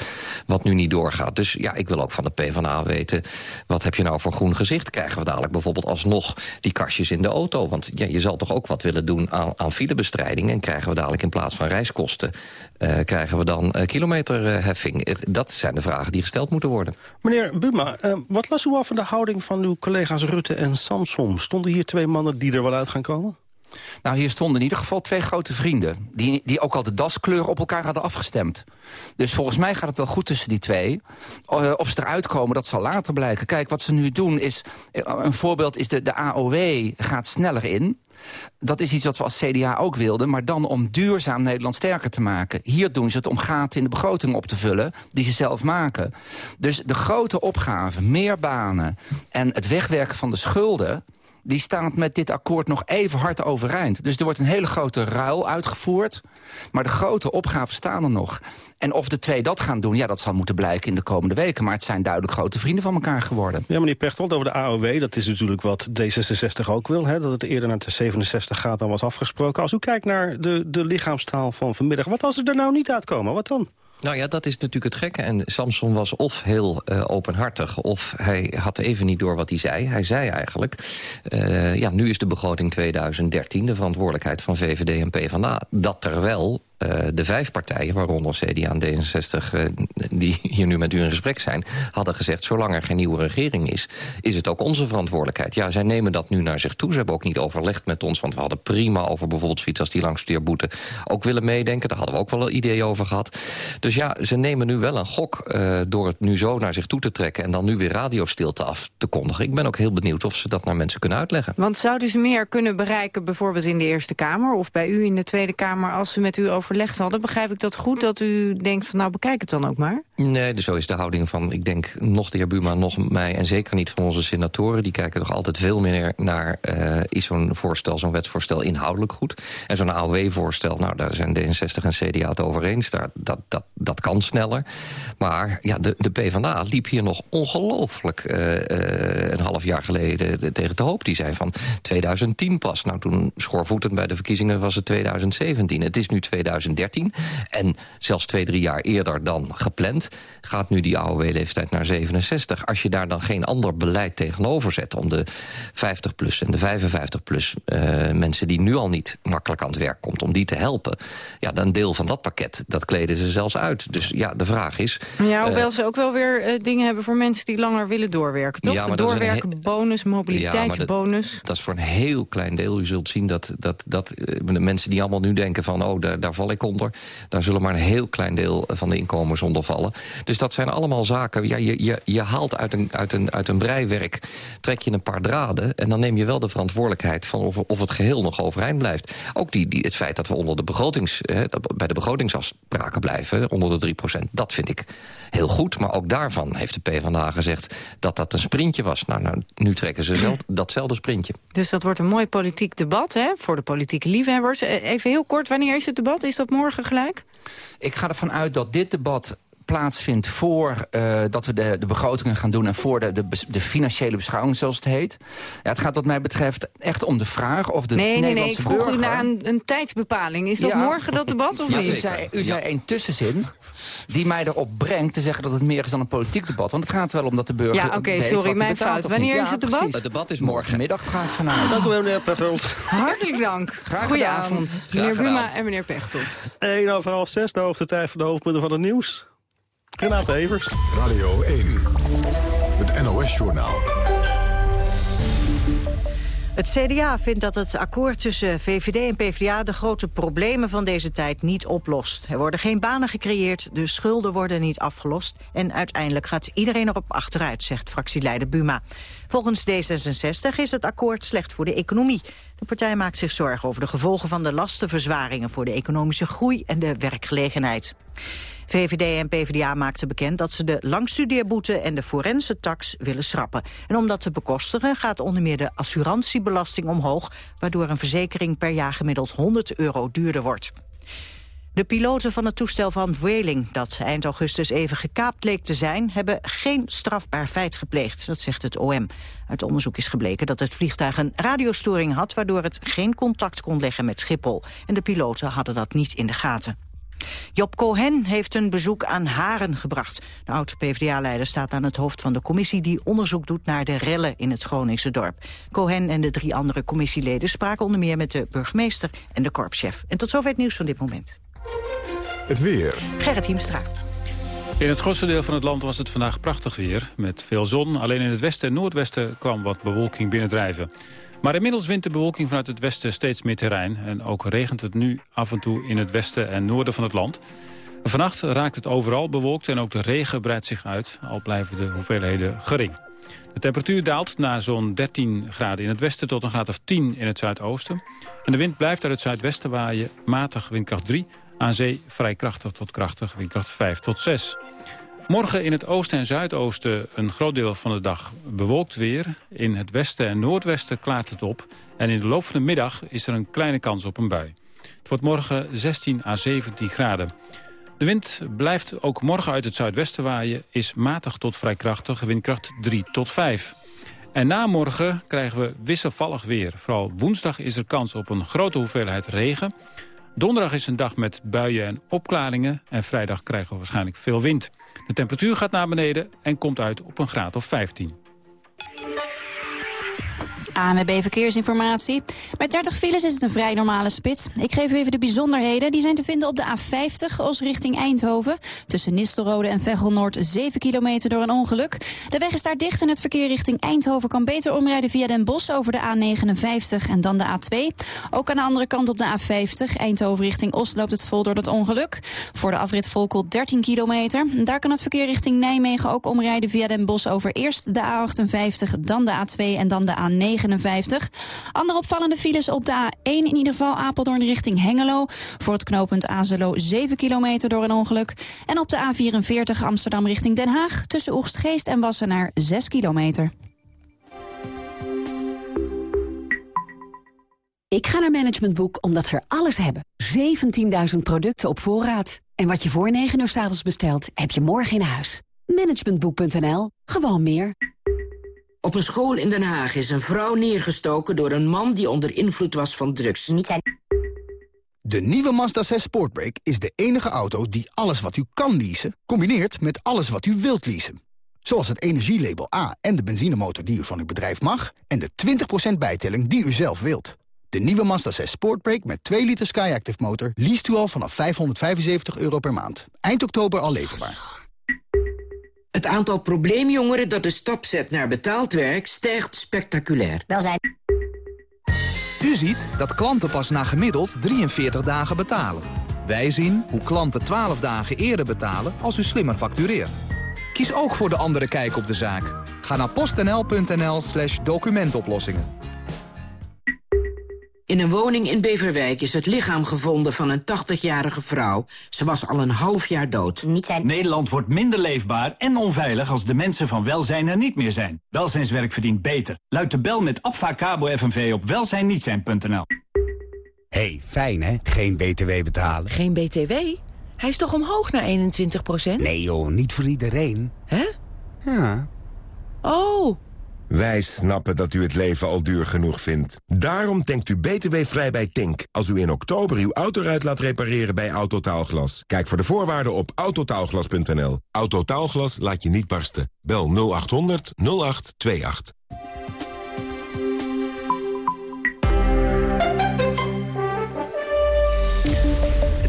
wat nu niet doorgaat. Dus ja, ik wil ook van de PvdA weten... wat heb je nou voor groen gezicht? Krijgen we dadelijk bijvoorbeeld alsnog die kastjes in de auto? Want je zal toch ook wat willen doen aan, aan filebestrijding... en krijgen we dadelijk in plaats van reiskosten... krijgen we dan kilometerheffing? Dat zijn de vragen die gesteld moeten worden. Meneer Buma, eh, wat las u af van de houding van uw collega's Rutte en Samson? Stonden hier twee mannen die er wel uit gaan komen? Nou, hier stonden in ieder geval twee grote vrienden... die, die ook al de daskleur op elkaar hadden afgestemd. Dus volgens mij gaat het wel goed tussen die twee. Eh, of ze eruit komen, dat zal later blijken. Kijk, wat ze nu doen is... eh, Een voorbeeld is de, de AOW gaat sneller in. Dat is iets wat we als CDA ook wilden... maar dan om duurzaam Nederland sterker te maken. Hier doen ze het om gaten in de begroting op te vullen... die ze zelf maken. Dus de grote opgave, meer banen... en het wegwerken van de schulden die staat met dit akkoord nog even hard overeind. Dus er wordt een hele grote ruil uitgevoerd. Maar de grote opgaven staan er nog. En of de twee dat gaan doen, ja, dat zal moeten blijken in de komende weken. Maar het zijn duidelijk grote vrienden van elkaar geworden. Ja, meneer Pechtold, over de AOW, dat is natuurlijk wat D66 ook wil. Hè, dat het eerder naar de 67 gaat dan was afgesproken. Als u kijkt naar de, de lichaamstaal van vanmiddag, wat als ze er nou niet uitkomen? Wat dan? Nou ja, dat is natuurlijk het gekke. En Samson was of heel eh, openhartig... of hij had even niet door wat hij zei. Hij zei eigenlijk... eh, ja, nu is de begroting 2013 de verantwoordelijkheid van VVD en PvdA. Dat terwijl de vijf partijen, waaronder CDA en D66... eh, die hier nu met u in gesprek zijn, hadden gezegd... zolang er geen nieuwe regering is, is het ook onze verantwoordelijkheid. Ja, zij nemen dat nu naar zich toe. Ze hebben ook niet overlegd met ons, want we hadden prima... over bijvoorbeeld zoiets als die langstudeerboete ook willen meedenken. Daar hadden we ook wel een idee over gehad. Dus ja, ze nemen nu wel een gok eh, door het nu zo naar zich toe te trekken... en dan nu weer radiostilte af te kondigen. Ik ben ook heel benieuwd of ze dat naar mensen kunnen uitleggen. Want zouden ze meer kunnen bereiken bijvoorbeeld in de Eerste Kamer... of bij u in de Tweede Kamer als ze met u overlegd hadden? Begrijp ik dat goed, dat u denkt van nou bekijk het dan ook maar? Nee, dus zo is de houding van, ik denk, nog de heer Buma, nog mij... en zeker niet van onze senatoren. Die kijken toch altijd veel meer naar... eh, is zo'n voorstel, zo'n wetsvoorstel inhoudelijk goed? En zo'n AOW-voorstel, nou, daar zijn D66 en CDA het over eens. Dat, dat, dat kan sneller. Maar ja, de, de PvdA liep hier nog ongelooflijk eh, eh, een half jaar geleden te- tegen te hoop. Die zei van 2010 pas. Nou, toen schoorvoetend bij de verkiezingen was het 2017. Het is nu 2013. En zelfs twee, drie jaar eerder dan gepland... gaat nu die AOW-leeftijd naar 67. Als je daar dan geen ander beleid tegenover zet... om de 50-plus en de 55-plus uh, mensen die nu al niet makkelijk aan het werk komt... om die te helpen, ja, dan deel van dat pakket, dat kleden ze zelfs uit. Dus ja, de vraag is... Ja, hoewel uh, ze ook wel weer uh, dingen hebben voor mensen die langer willen doorwerken, toch? Ja, doorwerkenbonus, mobiliteitsbonus. Ja, dat, dat, is voor een heel klein deel. U zult zien dat, dat, dat mensen die allemaal nu denken van... oh, daar, daar val ik onder, daar zullen maar een heel klein deel van de inkomens onder vallen. Dus dat zijn allemaal zaken... Ja, je, je, je haalt uit een, uit, een, uit een breiwerk, trek je een paar draden... en dan neem je wel de verantwoordelijkheid van of, of het geheel nog overeind blijft. Ook die, die, het feit dat we onder de begrotings, hè, bij de begrotingsafspraken blijven, onder de 3%, dat vind ik heel goed. Maar ook daarvan heeft de PvdA gezegd dat dat een sprintje was. Nou, nou nu trekken ze zelf, *clears throat* datzelfde sprintje. Dus dat wordt een mooi politiek debat hè, voor de politieke liefhebbers. Eh, even heel kort, wanneer is het debat? Is dat morgen gelijk? Ik ga ervan uit dat dit debat plaatsvindt voor uh, dat we de, de begrotingen gaan doen... en voor de, de, de financiële beschouwing, zoals het heet. Ja, het gaat wat mij betreft echt om de vraag of de nee, Nederlandse nee, nee, ik vroeg burger... u naar een, een tijdsbepaling. Is dat ja. morgen dat debat of ja, niet? U zei, u zei een tussenzin die mij erop brengt te zeggen dat het meer is dan een politiek debat. Want het gaat wel om dat de burger Ja, oké, okay, sorry, mijn fout. Wanneer is het debat? Precies. Het debat is morgenmiddag, ga ik vanuit. Dank u wel, meneer Pechtold. Hartelijk dank. Graag Goedenavond, meneer Buma en meneer Pechtold. 1 over half 6, de hoogste tijd van de hoofdpunten van het nieuws. Renate Evers. Radio 1. Het NOS-journaal. Het CDA vindt dat het akkoord tussen VVD en PvdA... de grote problemen van deze tijd niet oplost. Er worden geen banen gecreëerd, de schulden worden niet afgelost... en uiteindelijk gaat iedereen erop achteruit, zegt fractieleider Buma. Volgens D66 is het akkoord slecht voor de economie. De partij maakt zich zorgen over de gevolgen van de lastenverzwaringen... voor de economische groei en de werkgelegenheid. VVD en PvdA maakten bekend dat ze de langstudeerboete en de forense tax willen schrappen. En om dat te bekostigen gaat onder meer de assurantiebelasting omhoog, waardoor een verzekering per jaar gemiddeld 100 euro duurder wordt. De piloten van het toestel van Vueling, dat eind augustus even gekaapt leek te zijn, hebben geen strafbaar feit gepleegd, dat zegt het OM. Uit onderzoek is gebleken dat het vliegtuig een radiostoring had, waardoor het geen contact kon leggen met Schiphol. En de piloten hadden dat niet in de gaten. Job Cohen heeft een bezoek aan Haren gebracht. De oud-PVDA-leider staat aan het hoofd van de commissie... die onderzoek doet naar de rellen in het Groningse dorp. Cohen en de drie andere commissieleden spraken onder meer... met de burgemeester en de korpschef. En tot zover het nieuws van dit moment. Het weer. Gerrit Hiemstra. In het grootste deel van het land was het vandaag prachtig weer, met veel zon. Alleen in het westen en noordwesten kwam wat bewolking binnendrijven. Maar inmiddels wint de bewolking vanuit het westen steeds meer terrein. En ook regent het nu af en toe in het westen en noorden van het land. Vannacht raakt het overal bewolkt en ook de regen breidt zich uit. Al blijven de hoeveelheden gering. De temperatuur daalt naar zo'n 13 graden in het westen tot een graad of 10 in het zuidoosten. En de wind blijft uit het zuidwesten waaien matig windkracht 3. Aan zee vrij krachtig tot krachtig windkracht 5 tot 6. Morgen in het oosten en zuidoosten een groot deel van de dag bewolkt weer. In het westen en noordwesten klaart het op. En in de loop van de middag is er een kleine kans op een bui. Het wordt morgen 16 à 17 graden. De wind blijft ook morgen uit het zuidwesten waaien. Is matig tot vrij krachtig, windkracht 3 tot 5. En na morgen krijgen we wisselvallig weer. Vooral woensdag is er kans op een grote hoeveelheid regen. Donderdag is een dag met buien en opklaringen. En vrijdag krijgen we waarschijnlijk veel wind. De temperatuur gaat naar beneden en komt uit op een graad of 15. ANWB Verkeersinformatie. Bij 30 files is het een vrij normale spits. Ik geef u even de bijzonderheden. Die zijn te vinden op de A50 als richting Eindhoven. Tussen Nistelrode en Veghel-Noord 7 kilometer door een ongeluk. De weg is daar dicht en het verkeer richting Eindhoven kan beter omrijden via Den Bosch over de A59 en dan de A2. Ook aan de andere kant op de A50, Eindhoven richting Os, loopt het vol door dat ongeluk. Voor de afrit Volkel 13 kilometer. Daar kan het verkeer richting Nijmegen ook omrijden via Den Bosch over eerst de A58, dan de A2 en dan de A9. Andere opvallende files op de A1 in ieder geval Apeldoorn richting Hengelo. Voor het knooppunt Azelo 7 kilometer door een ongeluk. En op de A44 Amsterdam richting Den Haag tussen Oegstgeest en Wassenaar 6 kilometer. Ik ga naar Management Boek omdat ze alles hebben. 17.000 producten op voorraad. En wat je voor 9 uur s avonds bestelt, heb je morgen in huis. Managementboek.nl. Gewoon meer. Op een school in Den Haag is een vrouw neergestoken door een man die onder invloed was van drugs. Niet zijn... De nieuwe Mazda 6 Sportbrake is de enige auto die alles wat u kan leasen... combineert met alles wat u wilt leasen. Zoals het energielabel A en de benzinemotor die u van uw bedrijf mag... en de 20% bijtelling die u zelf wilt. De nieuwe Mazda 6 Sportbrake met 2 liter Skyactiv motor... leest u al vanaf 575 euro per maand. Eind oktober al leverbaar. Het aantal probleemjongeren dat de stap zet naar betaald werk stijgt spectaculair. Welzijn. U ziet dat klanten pas na gemiddeld 43 dagen betalen. Wij zien hoe klanten 12 dagen eerder betalen als u slimmer factureert. Kies ook voor de andere kijk op de zaak. Ga naar postnl.nl slash documentoplossingen. In een woning in Beverwijk is het lichaam gevonden van een 80-jarige vrouw. Ze was al een half jaar dood. Nederland wordt minder leefbaar en onveilig als de mensen van welzijn er niet meer zijn. Welzijnswerk verdient beter. Luid de bel met Abfacabo FNV op welzijnnietzijn.nl. hey, fijn hè? Geen BTW betalen. Geen BTW? Hij is toch omhoog naar 21% Nee joh, niet voor iedereen. Hè? Ja. Oh. Wij snappen dat u het leven al duur genoeg vindt. Daarom denkt u btw-vrij bij Tink. Als u in oktober uw autoruit laat repareren bij Autotaalglas. Kijk voor de voorwaarden op autotaalglas.nl. Autotaalglas laat je niet barsten. Bel 0800 0828.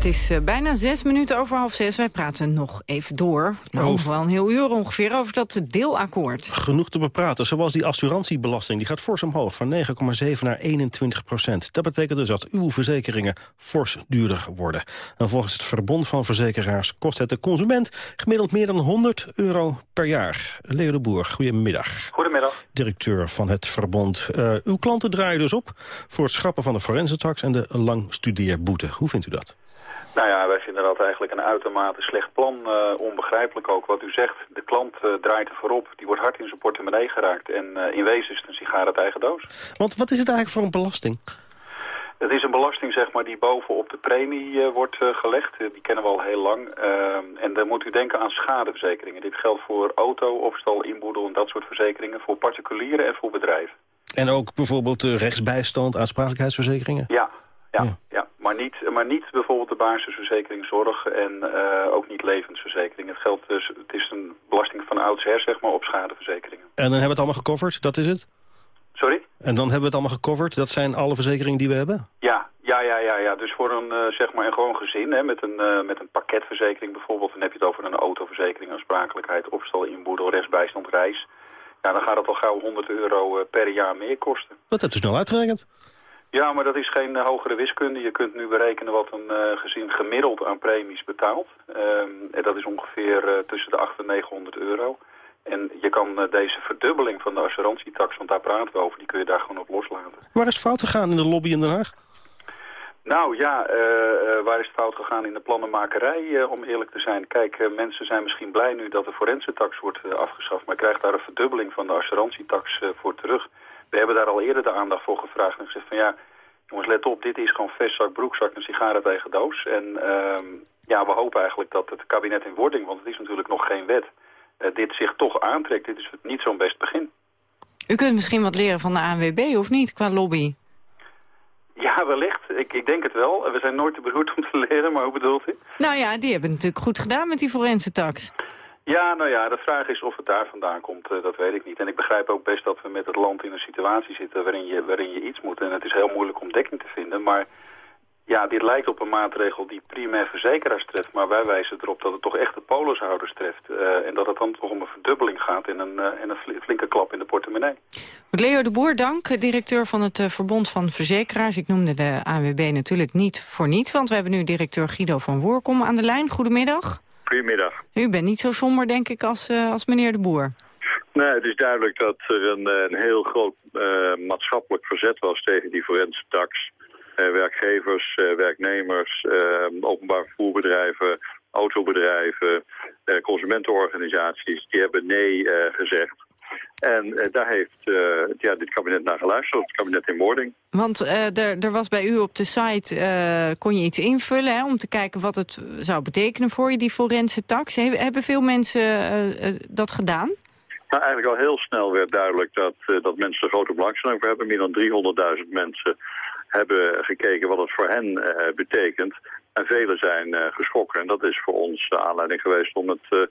Het is uh, bijna zes minuten over half zes. Wij praten nog even door. Nou, over wel een heel uur ongeveer over dat deelakkoord. Genoeg te bepraten. Zoals die assurantiebelasting. Die gaat fors omhoog. Van 9,7 naar 21 procent. Dat betekent dus dat uw verzekeringen fors duurder worden. En volgens het Verbond van Verzekeraars kost het de consument gemiddeld meer dan 100 euro per jaar. Leo de Boer, goedemiddag. Goedemiddag. Directeur van het Verbond. Uh, uw klanten draaien dus op voor het schrappen van de forensentax en de langstudeerboete. Hoe vindt u dat? Nou ja, wij vinden dat eigenlijk een uitermate slecht plan. Uh, onbegrijpelijk ook wat u zegt. De klant uh, draait er voorop. Die wordt hard in zijn portemonnee geraakt. En uh, in wezen is het een sigaar uit eigen doos. Want wat is het eigenlijk voor een belasting? Het is een belasting zeg maar, die bovenop de premie wordt gelegd. die kennen we al heel lang. Ehm, en dan moet u denken aan schadeverzekeringen. Dit geldt voor auto, opstal, inboedel en dat soort verzekeringen. Voor particulieren en voor bedrijven. En ook bijvoorbeeld rechtsbijstand, aansprakelijkheidsverzekeringen? Ja, ja, ja. Maar, niet, maar niet bijvoorbeeld de basisverzekering zorg en uh, ook niet levensverzekering. Het, geldt dus, het is een belasting van oudsher zeg maar, op schadeverzekeringen. En dan hebben we het allemaal gecoverd, dat is het? Sorry? En dan hebben we het allemaal gecoverd, dat zijn alle verzekeringen die we hebben? Ja, ja, ja, ja. ja. Dus voor een, uh, zeg maar een gewoon gezin hè, met, een, uh, met een pakketverzekering bijvoorbeeld... dan heb je het over een autoverzekering, aansprakelijkheid, opstal, inboedel, rechtsbijstand, reis... Ja, dan gaat het al gauw 100 euro per jaar meer kosten. Dat hebt u snel uitgerekend. Ja, maar dat is geen uh, hogere wiskunde. Je kunt nu berekenen wat een uh, gezin gemiddeld aan premies betaalt. Um, en dat is ongeveer uh, tussen de 800 en 900 euro. En je kan deze verdubbeling van de assurantietax, want daar praten we over, die kun je daar gewoon op loslaten. Waar is het fout gegaan in de lobby in Den Haag? Nou ja, waar is het fout gegaan in de plannenmakerij, om eerlijk te zijn? Kijk, mensen zijn misschien blij nu dat de forensentax wordt afgeschaft, maar krijgt daar een verdubbeling van de assurantietax voor terug. We hebben daar al eerder de aandacht voor gevraagd en gezegd van ja, jongens let op, dit is gewoon vestzak, broekzak, een sigaren tegen doos. En uh, ja, we hopen eigenlijk dat het kabinet in wording, want het is natuurlijk nog geen wet, uh, dit zich toch aantrekt. Dit is niet zo'n best begin. U kunt misschien wat leren van de ANWB, of niet, qua lobby? Ja, wellicht. Ik, ik denk het wel. We zijn nooit te beroerd om te leren, maar hoe bedoelt u? Nou ja, die hebben het natuurlijk goed gedaan met die forensentax. Ja, nou ja, de vraag is of het daar vandaan komt, uh, dat weet ik niet. En ik begrijp ook best dat we met het land in een situatie zitten waarin je, waarin je iets moet. En het is heel moeilijk om dekking te vinden, maar ja, dit lijkt op een maatregel die primair verzekeraars treft. Maar wij wijzen erop dat het toch echt de polishouders treft. Uh, en dat het dan toch om een verdubbeling gaat en een, uh, en een flinke klap in de portemonnee. Leo de Boer, dank, directeur van het Verbond van Verzekeraars. Ik noemde de ANWB natuurlijk niet voor niets, want we hebben nu directeur Guido van Woerkom aan de lijn. Goedemiddag. Goedemiddag. U bent niet zo somber, denk ik, als, uh, als meneer de Boer. Nee, het is duidelijk dat er een, een heel groot uh, maatschappelijk verzet was tegen die forense tax. Uh, werkgevers, werknemers, openbaar vervoerbedrijven, autobedrijven, consumentenorganisaties, die hebben nee gezegd. En uh, daar heeft uh, ja, dit kabinet naar geluisterd, het kabinet in wording. Want uh, er, was bij u op de site, kon je iets invullen hè, om te kijken wat het zou betekenen voor je, die forense tax. He, hebben veel mensen dat gedaan? Nou, eigenlijk al heel snel werd duidelijk dat, dat mensen er grote belangstelling voor hebben. Meer dan 300.000 mensen hebben gekeken wat het voor hen betekent. En velen zijn geschrokken. En dat is voor ons de aanleiding geweest om het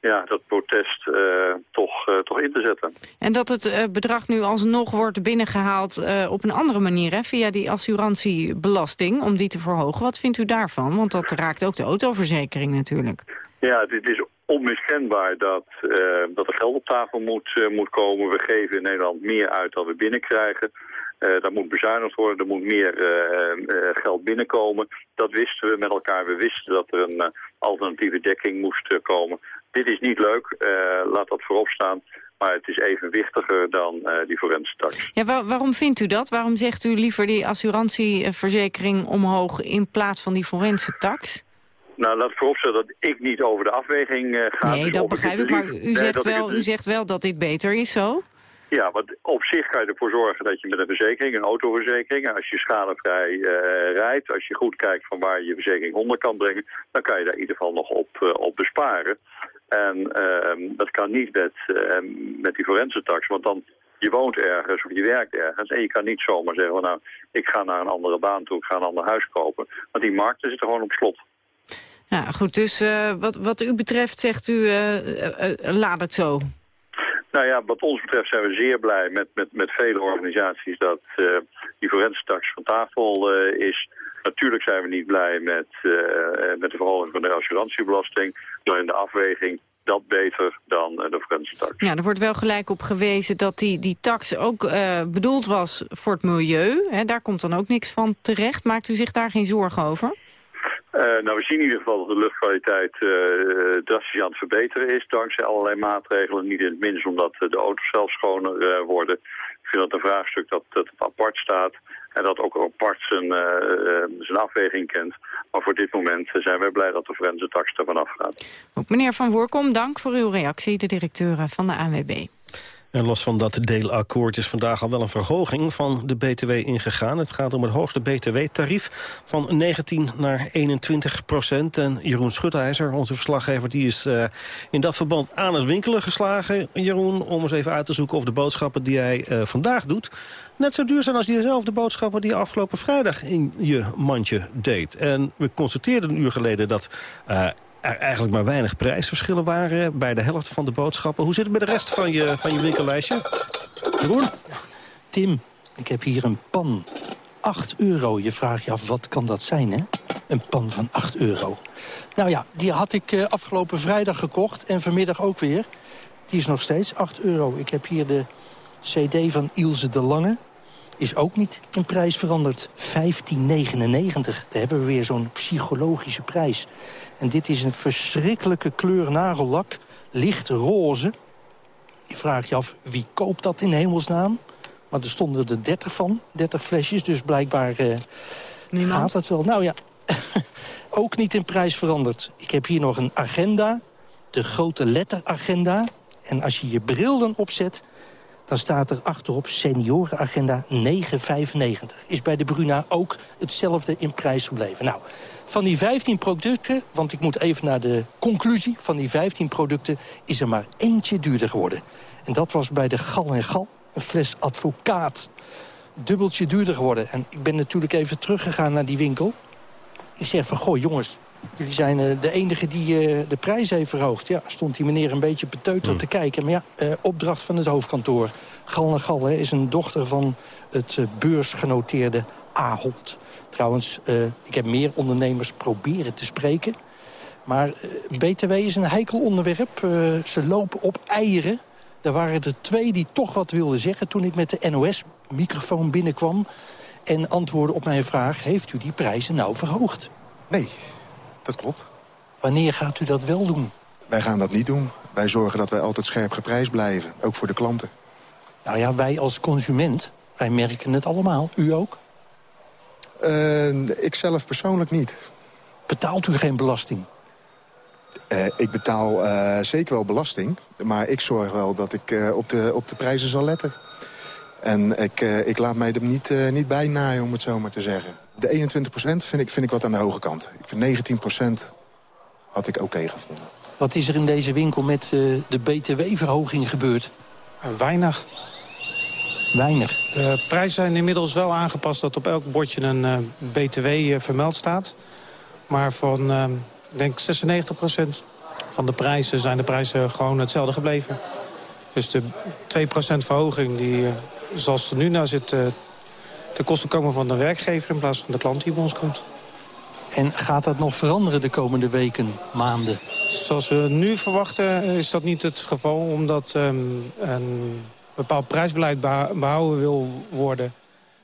ja, dat protest uh, toch, uh, toch in te zetten. En dat het uh, bedrag nu alsnog wordt binnengehaald op een andere manier, hè, via die assurantiebelasting, om die te verhogen. Wat vindt u daarvan? Want dat raakt ook de autoverzekering natuurlijk. Ja, dit is onmiskenbaar dat, dat er geld op tafel moet, moet komen. We geven in Nederland meer uit dan we binnenkrijgen. Uh, daar moet bezuinigd worden, er moet meer uh, uh, geld binnenkomen. Dat wisten we met elkaar. We wisten dat er een alternatieve dekking moest komen. Dit is niet leuk, uh, laat dat voorop staan. Maar het is evenwichtiger dan uh, die forense tax. Ja, waar, waarom vindt u dat? Waarom zegt u liever die assurantieverzekering omhoog... in plaats van die forense tax? Nou, laat vooropstellen dat ik niet over de afweging uh, ga. Nee, dus dat begrijp ik, maar u, zegt wel, u zegt wel dat dit beter is, zo? Ja, want op zich kan je ervoor zorgen dat je met een verzekering, een autoverzekering, als je schadevrij uh, rijdt, als je goed kijkt van waar je je verzekering onder kan brengen, dan kan je daar in ieder geval nog op, uh, op besparen. En uh, dat kan niet met, uh, met die forense tax, want dan je woont ergens of je werkt ergens en je kan niet zomaar zeggen, nou, ik ga naar een andere baan toe, ik ga een ander huis kopen. Want die markten zitten gewoon op slot. Ja, goed, dus wat, wat u betreft zegt u, laat het zo. Nou ja, wat ons betreft zijn we zeer blij met, met, met vele organisaties dat die forense tax van tafel is. Natuurlijk zijn we niet blij met, met de verhoging van de assurantiebelasting. Maar in de afweging dat beter dan de forense tax. Ja, er wordt wel gelijk op gewezen dat die, die tax ook uh, bedoeld was voor het milieu. Daar komt dan ook niks van terecht. Maakt u zich daar geen zorgen over? Uh, nou, we zien in ieder geval dat de luchtkwaliteit uh, drastisch aan het verbeteren is... dankzij allerlei maatregelen. Niet in het minst omdat de auto's zelf schoner worden. Ik vind dat een vraagstuk dat, dat apart staat... En dat ook apart zijn, zijn afweging kent. Maar voor dit moment zijn wij blij dat de forense tax ervan afgaat. Ook meneer Van Voorkom, dank voor uw reactie. De directeur van de ANWB. En los van dat deelakkoord is vandaag al wel een verhoging van de BTW ingegaan. Het gaat om het hoogste BTW-tarief van 19 naar 21 procent. En Jeroen Schutijzer, onze verslaggever, die is uh, in dat verband aan het winkelen geslagen. Jeroen, om eens even uit te zoeken of de boodschappen die hij uh, vandaag doet... net zo duur zijn als diezelfde boodschappen die afgelopen vrijdag in je mandje deed. En we constateerden een uur geleden dat... Er eigenlijk maar weinig prijsverschillen waren... bij de helft van de boodschappen. Hoe zit het met de rest van je, van je winkellijstje? Jeroen? Tim, ik heb hier een pan. 8 euro. Je vraagt je af, wat kan dat zijn, hè? Een pan van 8 euro. Nou ja, die had ik uh, afgelopen vrijdag gekocht en vanmiddag ook weer. Die is nog steeds 8 euro. Ik heb hier de cd van Ilse de Lange. Is ook niet in prijs veranderd. 15,99. Daar hebben we weer zo'n psychologische prijs. En dit is een verschrikkelijke kleur nagellak. Licht roze. Je vraagt je af, wie koopt dat in hemelsnaam? Maar er stonden er 30 van, 30 flesjes. Dus blijkbaar uh, gaat dat wel. Nou ja, *laughs* ook niet in prijs veranderd. Ik heb hier nog een agenda. De grote letteragenda. En als je je bril dan opzet... dan staat er achterop seniorenagenda 9,95. Is bij de Bruna ook hetzelfde in prijs gebleven. Nou, van die 15 producten, want ik moet even naar de conclusie... van die 15 producten is er maar eentje duurder geworden. En dat was bij de Gal en Gal, een fles advocaat. Dubbeltje duurder geworden. En ik ben natuurlijk even teruggegaan naar die winkel. Ik zeg van, goh jongens, jullie zijn uh, de enige die uh, de prijs heeft verhoogd. Ja, stond die meneer een beetje beteuterd mm. te kijken. Maar ja, uh, opdracht van het hoofdkantoor. Gal en Gal hè, is een dochter van het beursgenoteerde Ahold. Trouwens, ik heb meer ondernemers proberen te spreken. Maar BTW is een heikel onderwerp. Ze lopen op eieren. Er waren er twee die toch wat wilden zeggen... toen ik met de NOS-microfoon binnenkwam... en antwoordde op mijn vraag... heeft u die prijzen nou verhoogd? Nee, dat klopt. Wanneer gaat u dat wel doen? Wij gaan dat niet doen. Wij zorgen dat wij altijd scherp geprijsd blijven. Ook voor de klanten. Nou ja, wij als consument, wij merken het allemaal. U ook? Uh, ik zelf persoonlijk niet. Betaalt u geen belasting? Uh, ik betaal uh, zeker wel belasting. Maar ik zorg wel dat ik op, de, op de prijzen zal letten. En ik, ik laat mij er niet, niet bij naaien, om het zo maar te zeggen. De 21% vind ik, vind ik wat aan de hoge kant. Ik vind 19% had ik oké okay gevonden. Wat is er in deze winkel met de btw-verhoging gebeurd? weinig. weinig. De prijzen zijn inmiddels wel aangepast dat op elk bordje een uh, BTW uh, vermeld staat. Maar van, uh, ik denk 96% van de prijzen zijn de prijzen gewoon hetzelfde gebleven. Dus de 2% verhoging die zoals er nu naar zit... ten koste komen van de werkgever in plaats van de klant die bij ons komt. En gaat dat nog veranderen de komende weken, maanden? Zoals we nu verwachten is dat niet het geval... omdat um, een bepaald prijsbeleid behouden wil worden.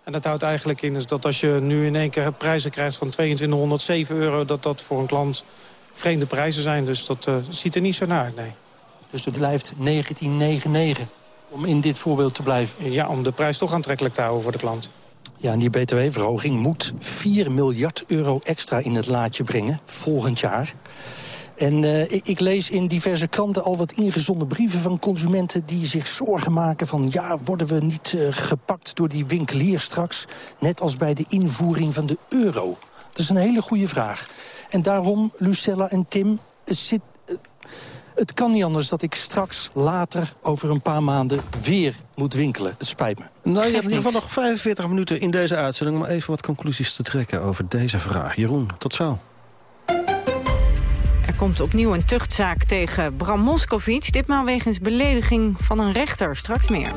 En dat houdt eigenlijk in dat als je nu in één keer prijzen krijgt van 2207 euro... dat dat voor een klant vreemde prijzen zijn. Dus dat uh, ziet er niet zo naar, nee. Dus het blijft 1999 om in dit voorbeeld te blijven? Ja, om de prijs toch aantrekkelijk te houden voor de klant. Ja, en die btw-verhoging moet 4 miljard euro extra in het laadje brengen volgend jaar. En uh, ik, ik, lees in diverse kranten al wat ingezonden brieven van consumenten... die zich zorgen maken van, ja, worden we niet uh, gepakt door die winkelier straks... net als bij de invoering van de euro? Dat is een hele goede vraag. En daarom, Lucella en Tim, het zit het kan niet anders dat ik straks later over een paar maanden weer moet winkelen. Het spijt me. Nou, je hebt in ieder geval nog 45 minuten in deze uitzending... om even wat conclusies te trekken over deze vraag. Jeroen, tot zo. Er komt opnieuw een tuchtzaak tegen Bram Moskovic. Ditmaal wegens belediging van een rechter. Straks meer.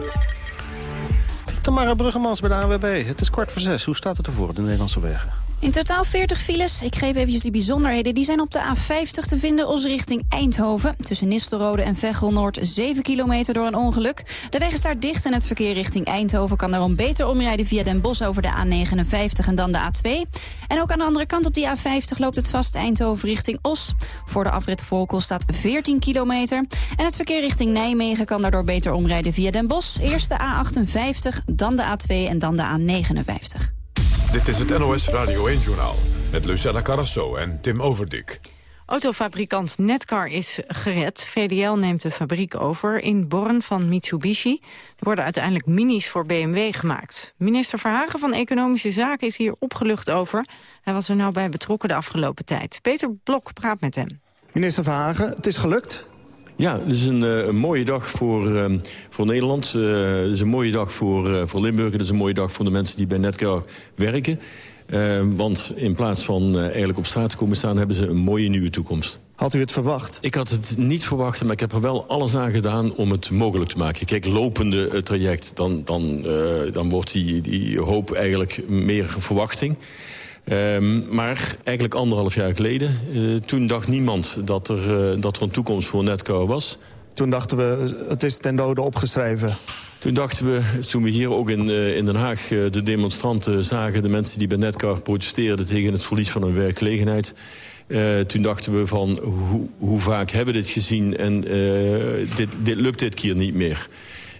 Tamara Bruggemans bij de AWB. Het is kwart voor zes. Hoe staat het ervoor op de Nederlandse wegen? In totaal 40 files. Ik geef eventjes die bijzonderheden. Die zijn op de A50 te vinden, als richting Eindhoven. Tussen Nistelrode en Veghel-Noord 7 kilometer door een ongeluk. De weg is daar dicht en het verkeer richting Eindhoven... kan daarom beter omrijden via Den Bosch over de A59 en dan de A2. En ook aan de andere kant op die A50 loopt het vast Eindhoven richting Os. Voor de afrit Volkel staat 14 kilometer. En het verkeer richting Nijmegen kan daardoor beter omrijden via Den Bosch. Eerst de A58, dan de A2 en dan de A59. Dit is het NOS Radio 1-journaal met Lucella Carrasso en Tim Overdik. Autofabrikant Netcar is gered. VDL neemt de fabriek over in Born van Mitsubishi. Er worden uiteindelijk minis voor BMW gemaakt. Minister Verhagen van Economische Zaken is hier opgelucht over. Hij was er nou bij betrokken de afgelopen tijd. Peter Blok praat met hem. Minister Verhagen, het is gelukt. Ja, het is een, uh, een, mooie dag voor, uh, voor Nederland. Uh, het is een mooie dag voor, voor Limburg. Het is een mooie dag voor de mensen die bij Netcar werken. want in plaats van eigenlijk op straat te komen staan... hebben ze een mooie nieuwe toekomst. Had u het verwacht? Ik had het niet verwacht, maar ik heb er wel alles aan gedaan om het mogelijk te maken. Kijk, lopende traject, dan, dan, dan wordt die, die hoop eigenlijk meer verwachting. Um, maar eigenlijk anderhalf jaar geleden, uh, toen dacht niemand dat er, uh, dat er een toekomst voor Netcar was. Toen dachten we, het is ten dode opgeschreven. Toen dachten we, toen we hier ook in, uh, in Den Haag de demonstranten zagen... de mensen die bij Netcar protesteerden tegen het verlies van hun werkgelegenheid... toen dachten we van, hoe, hoe vaak hebben we dit gezien en dit, dit lukt dit keer niet meer.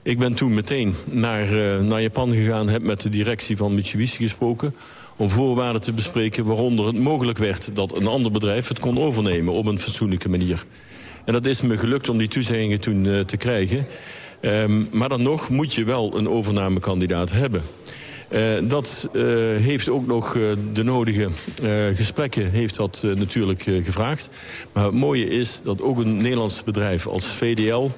Ik ben toen meteen naar, naar Japan gegaan, heb met de directie van Mitsubishi gesproken om voorwaarden te bespreken waaronder het mogelijk werd... dat een ander bedrijf het kon overnemen op een fatsoenlijke manier. En dat is me gelukt om die toezeggingen toen uh, te krijgen. Um, maar dan nog moet je wel een overnamekandidaat hebben. Uh, dat uh, heeft ook nog de nodige gesprekken heeft dat, natuurlijk gevraagd. Maar het mooie is dat ook een Nederlands bedrijf als VDL...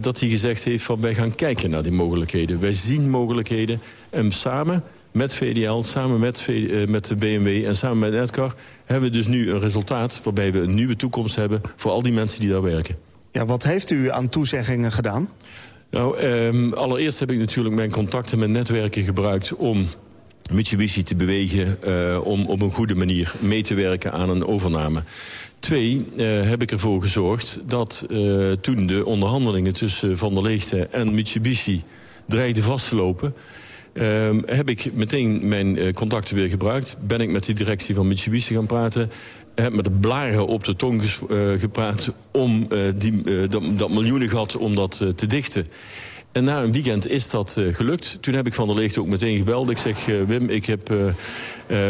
dat hij gezegd heeft van wij gaan kijken naar die mogelijkheden. Wij zien mogelijkheden en samen met VDL, samen met, uh, met de BMW en samen met Edcar... hebben we dus nu een resultaat waarbij we een nieuwe toekomst hebben... voor al die mensen die daar werken. Ja, wat heeft u aan toezeggingen gedaan? Nou, um, allereerst heb ik natuurlijk mijn contacten met netwerken gebruikt... om Mitsubishi te bewegen uh, om op een goede manier mee te werken aan een overname. Twee, uh, heb ik ervoor gezorgd dat uh, toen de onderhandelingen tussen Van der Leegte en Mitsubishi dreigden vast te lopen Um, heb ik meteen mijn uh, contacten weer gebruikt. Ben ik met de directie van Mitsubishi gaan praten. Heb met de blaren op de tong uh, gepraat om uh, die, dat, dat miljoenengat om dat te dichten. En na een weekend is dat gelukt. Toen heb ik Van der Leegte ook meteen gebeld. Ik zeg, Wim, ik heb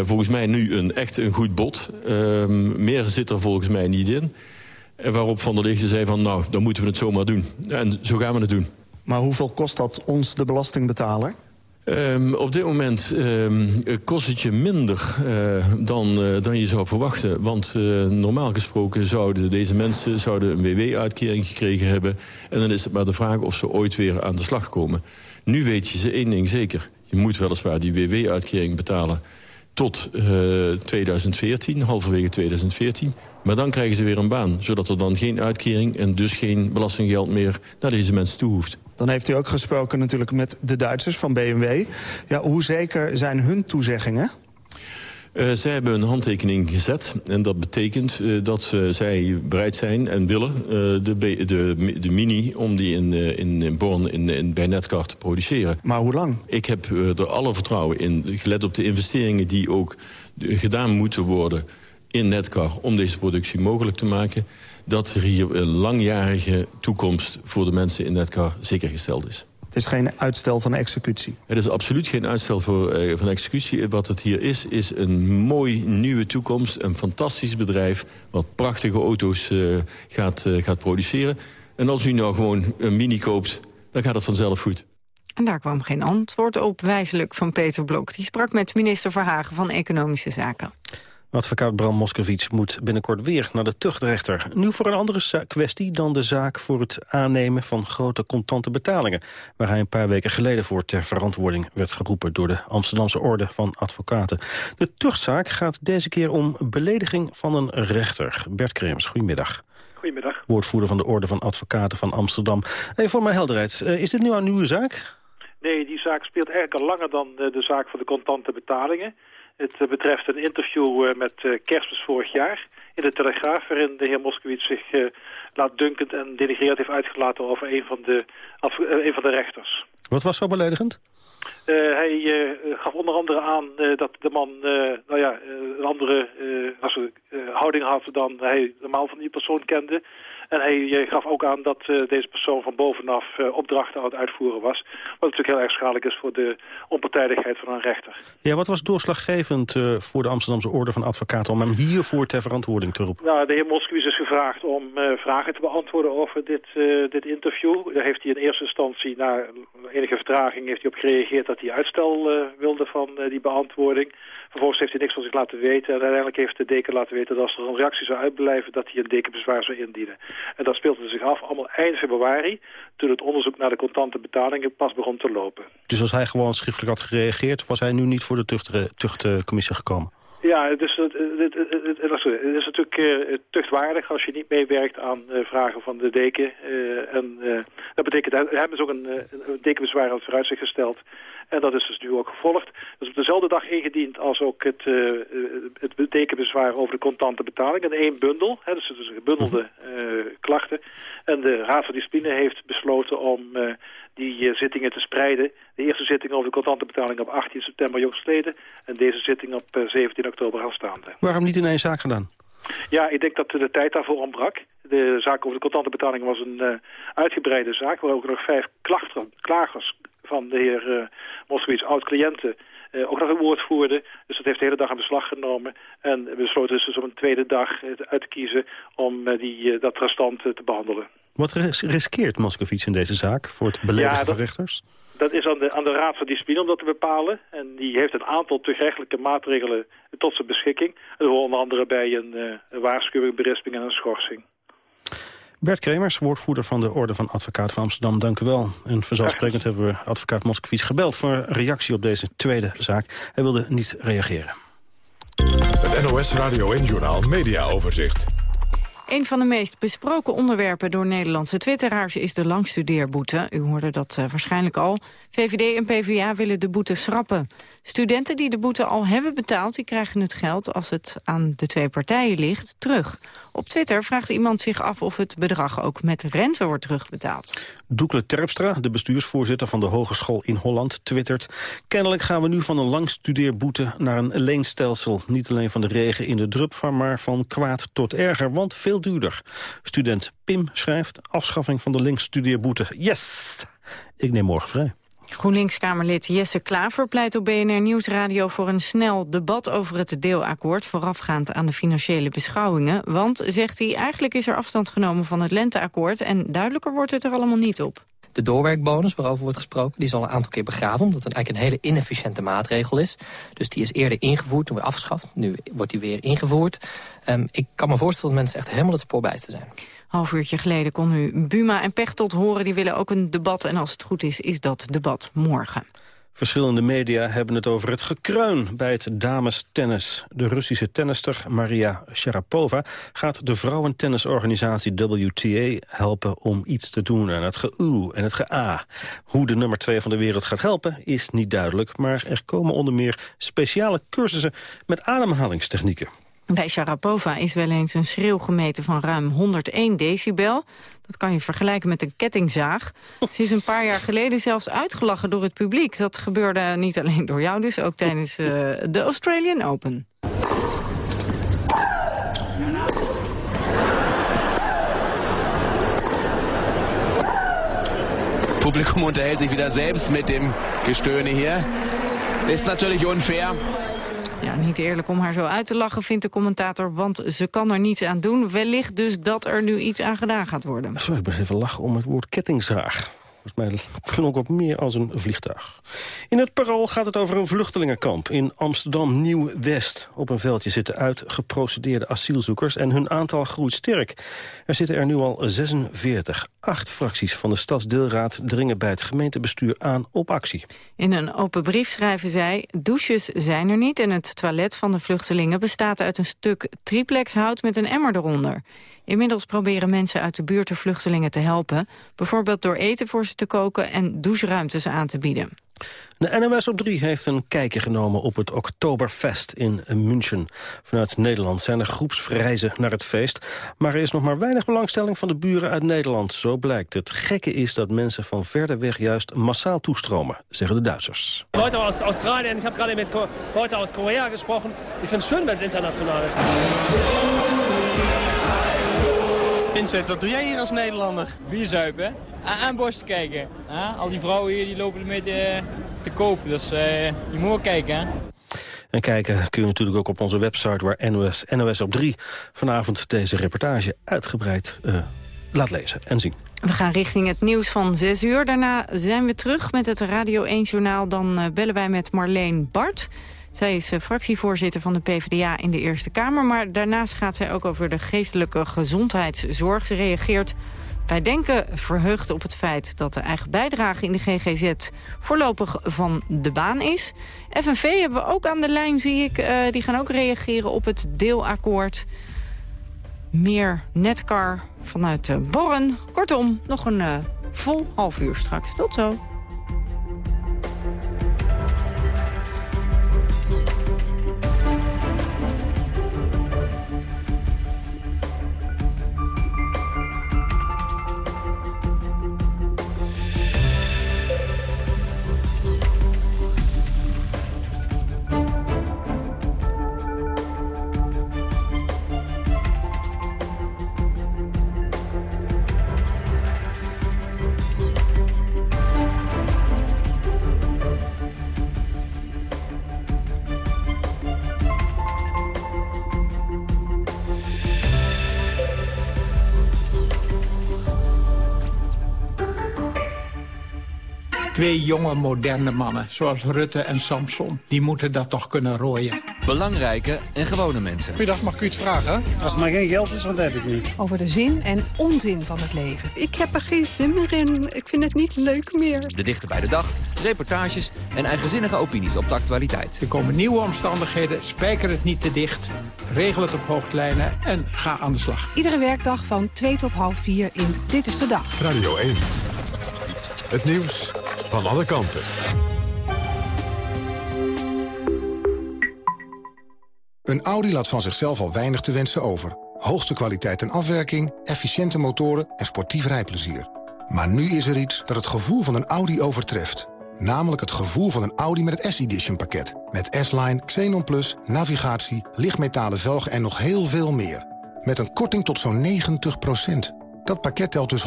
volgens mij nu een, echt een goed bod. Ehm, meer zit er volgens mij niet in. En waarop Van der Leegte zei van, nou, dan moeten we het zomaar doen. En zo gaan we het doen. Maar hoeveel kost dat ons, de belastingbetaler? Um, op dit moment um, kost het je minder uh, dan, uh, dan je zou verwachten. Want uh, normaal gesproken zouden deze mensen zouden een WW-uitkering gekregen hebben. En dan is het maar de vraag of ze ooit weer aan de slag komen. Nu weet je ze één ding zeker. Je moet weliswaar die WW-uitkering betalen tot uh, 2014, halverwege 2014. Maar dan krijgen ze weer een baan, zodat er dan geen uitkering... en dus geen belastinggeld meer naar deze mensen toe hoeft. Dan heeft u ook gesproken natuurlijk met de Duitsers van BMW. Ja, hoe zeker zijn hun toezeggingen? Uh, zij hebben een handtekening gezet. En dat betekent uh, dat uh, zij bereid zijn en willen de, de, de, Mini... om die in, in, in Born in, in, bij Netcar te produceren. Maar hoe lang? Ik heb er alle vertrouwen in. Gelet op de investeringen die ook gedaan moeten worden in Netcar... om deze productie mogelijk te maken... dat er hier een langjarige toekomst voor de mensen in Netcar zeker gesteld is. Het is geen uitstel van executie. Het is absoluut geen uitstel voor, uh, van executie. Wat het hier is, is een mooi nieuwe toekomst. Een fantastisch bedrijf wat prachtige auto's uh, gaat, uh, gaat produceren. En als u nou gewoon een mini koopt, dan gaat het vanzelf goed. En daar kwam geen antwoord op, wijzelijk van Peter Blok. Die sprak met minister Verhagen van Economische Zaken. Advocaat Bram Moskowitz moet binnenkort weer naar de tuchtrechter. Nu voor een andere kwestie dan de zaak voor het aannemen van grote contante betalingen. Waar hij een paar weken geleden voor ter verantwoording werd geroepen door de Amsterdamse Orde van Advocaten. De tuchtzaak gaat deze keer om belediging van een rechter. Bert Krems, goedemiddag. Goedemiddag. Woordvoerder van de Orde van Advocaten van Amsterdam. Voor mijn helderheid, eh, is dit nu een nieuwe zaak? Nee, die zaak speelt eigenlijk al langer dan de zaak voor de contante betalingen. Het eh, betreft een interview eh, met eh, kerstmis vorig jaar in de Telegraaf... waarin de heer Moskowitz zich laat dunkend en denigrerend heeft uitgelaten... over een van de, een van de rechters. Wat was zo beledigend? Uh, hij uh, gaf onder andere aan uh, dat de man nou ja, een andere houding had dan hij normaal van die persoon kende. En hij gaf ook aan dat uh, deze persoon van bovenaf uh, opdrachten aan het uitvoeren was. Wat natuurlijk heel erg schadelijk is voor de onpartijdigheid van een rechter. Ja, wat was doorslaggevend uh, voor de Amsterdamse Orde van Advocaten om hem hiervoor ter verantwoording te roepen? Nou, de heer Moskowitz is gevraagd om vragen te beantwoorden over dit, dit interview. Daar heeft hij in eerste instantie, na enige vertraging, heeft hij op gereageerd dat hij uitstel wilde van die beantwoording. Vervolgens heeft hij niks van zich laten weten. En uiteindelijk heeft de deken laten weten dat als er een reactie zou uitblijven... dat hij een dekenbezwaar zou indienen. En dat speelde zich af allemaal eind februari... toen het onderzoek naar de contante betalingen pas begon te lopen. Dus als hij gewoon schriftelijk had gereageerd... was hij nu niet voor de tuchtcommissie gekomen? Ja, dus het, het, het, het, is natuurlijk uh, tuchtwaardig als je niet meewerkt aan uh, vragen van de deken. En dat betekent, hij hebben ze ook een, een dekenbezwaar aan het vooruitzicht gesteld. En dat is dus nu ook gevolgd. Dat is op dezelfde dag ingediend als ook het, uh, het betekenbezwaar over de contante betaling. In één bundel, hè, dus het is een gebundelde uh, klachten. En de Raad van Discipline heeft besloten om uh, die zittingen te spreiden. De eerste zitting over de contante betaling op 18 september jongstleden. En deze zitting op 17 oktober aanstaande. Waarom niet in één zaak gedaan? Ja, ik denk dat de tijd daarvoor ontbrak. De zaak over de contante betaling was een uh, uitgebreide zaak... waar ook nog vijf klachten, klagers van de heer uh, Moskowitz, oud-cliënten, uh, ook nog een woord voerde. Dus dat heeft de hele dag aan beslag genomen. En we besloten dus om een tweede dag uit te kiezen om uh, die, dat restant te behandelen. Wat riskeert Moskowitz in deze zaak voor het beledigen ja, van rechters? Dat is aan de, aan de Raad van Discipline om dat te bepalen. En die heeft een aantal terugrechtelijke maatregelen tot zijn beschikking. Hoort onder andere bij een, een waarschuwing, berisping en een schorsing. Bert Kremers, woordvoerder van de Orde van Advocaat van Amsterdam, dank u wel. En vanzelfsprekend hebben we advocaat Moskowitz gebeld... voor een reactie op deze tweede zaak. Hij wilde niet reageren. Het NOS Radio en Journaal Media Overzicht. Een van de meest besproken onderwerpen door Nederlandse twitteraars is de langstudeerboete. U hoorde dat uh, waarschijnlijk al. VVD en PvdA willen de boete schrappen. Studenten die de boete al hebben betaald, die krijgen het geld als het aan de twee partijen ligt, terug. Op Twitter vraagt iemand zich af of het bedrag ook met rente wordt terugbetaald. Doekle Terpstra, de bestuursvoorzitter van de Hogeschool in Holland, twittert... Kennelijk gaan we nu van een langstudeerboete naar een leenstelsel. Niet alleen van de regen in de drup, maar van kwaad tot erger, want veel duurder. Student Pim schrijft afschaffing van de linkstudeerboete. Yes! Ik neem morgen vrij. GroenLinks-Kamerlid Jesse Klaver pleit op BNR Nieuwsradio voor een snel debat over het deelakkoord voorafgaand aan de financiële beschouwingen. Want, zegt hij, eigenlijk is er afstand genomen van het lenteakkoord en duidelijker wordt het er allemaal niet op. De doorwerkbonus waarover wordt gesproken, die is al een aantal keer begraven... omdat het eigenlijk een hele inefficiënte maatregel is. Dus die is eerder ingevoerd, toen weer afgeschaft. Nu wordt die weer ingevoerd. Um, ik kan me voorstellen dat mensen echt helemaal het spoor bijster zijn. Half uurtje geleden kon u Buma en Pechtold horen. Die willen ook een debat en als het goed is, is dat debat morgen. Verschillende media hebben het over het gekreun bij het damestennis. De Russische tennister Maria Sharapova gaat de vrouwentennisorganisatie WTA helpen om iets te doen aan het ge en het ge-a. Hoe de nummer 2 van de wereld gaat helpen is niet duidelijk, maar er komen onder meer speciale cursussen met ademhalingstechnieken. Bij Sharapova is wel eens een schreeuw gemeten van ruim 101 decibel. Dat kan je vergelijken met een kettingzaag. Ze is een paar jaar geleden zelfs uitgelachen door het publiek. Dat gebeurde niet alleen door jou dus, ook tijdens uh, de Australian Open. Publikum unterhält sich wieder selbst mit dem Gestöhne hier. Ist natürlich unfair. Ja, niet eerlijk om haar zo uit te lachen, vindt de commentator... want ze kan er niets aan doen. Wellicht dus dat er nu iets aan gedaan gaat worden. Sorry, ik ben even lachen om het woord kettingzaag. Volgens mij klonk op meer als een vliegtuig. In het parool gaat het over een vluchtelingenkamp in Amsterdam-Nieuw-West. Op een veldje zitten uitgeprocedeerde asielzoekers en hun aantal groeit sterk. Er zitten er nu al 46. Acht fracties van de Stadsdeelraad dringen bij het gemeentebestuur aan op actie. In een open brief schrijven zij... douches zijn er niet en het toilet van de vluchtelingen bestaat uit een stuk triplexhout met een emmer eronder. Inmiddels proberen mensen uit de buurt de vluchtelingen te helpen. Bijvoorbeeld door eten voor ze te koken en doucheruimtes aan te bieden. De NOS op 3 heeft een kijkje genomen op het Oktoberfest in München. Vanuit Nederland zijn er groepsreizen naar het feest. Maar er is nog maar weinig belangstelling van de buren uit Nederland. Zo blijkt. Het gekke is dat mensen van verder weg juist massaal toestromen, zeggen de Duitsers. Leute aus Australien, ik heb gerade met Leute aus Korea gesprochen. Ik vind het schön, wenn het internationaal is. Vincent, wat doe jij hier als Nederlander? Bierzuipen en borsten kijken. Al die vrouwen hier die lopen ermee te, te kopen, dus uh, je moet ook kijken. Hè? En kijken kun je natuurlijk ook op onze website... waar NOS, NOS op 3 vanavond deze reportage uitgebreid uh, laat lezen en zien. We gaan richting het nieuws van 6 uur. Daarna zijn we terug met het Radio 1-journaal. Dan uh, bellen wij met Marleen Bart... Zij is eh, fractievoorzitter van de PvdA in de Eerste Kamer... maar daarnaast gaat zij ook over de geestelijke gezondheidszorg. Ze reageert wij denken verheugd op het feit dat de eigen bijdrage in de GGZ voorlopig van de baan is. FNV hebben we ook aan de lijn, zie ik. Uh, die gaan ook reageren op het deelakkoord. Meer netcar vanuit uh, Borren. Kortom, nog een vol half uur straks. Tot zo. Twee jonge, moderne mannen, zoals Rutte en Samson. Die moeten dat toch kunnen rooien. Belangrijke en gewone mensen. Goedendag, mag ik u iets vragen? Als het maar geen geld is, want dat heb ik niet. Over de zin en onzin van het leven. Ik heb er geen zin meer in. Ik vind het niet leuk meer. De dichter bij de dag, reportages en eigenzinnige opinies op de actualiteit. Er komen nieuwe omstandigheden, spijker het niet te dicht. Regel het op hoofdlijnen en ga aan de slag. Iedere werkdag van 2 tot half 4 in Dit is de Dag. Radio 1. Het nieuws van alle kanten. Een Audi laat van zichzelf al weinig te wensen over. Hoogste kwaliteit en afwerking, efficiënte motoren en sportief rijplezier. Maar nu is er iets dat het gevoel van een Audi overtreft. Namelijk het gevoel van een Audi met het S-Edition pakket. Met S-Line, Xenon Plus, navigatie, lichtmetalen velgen en nog heel veel meer. Met een korting tot zo'n 90% Dat pakket telt dus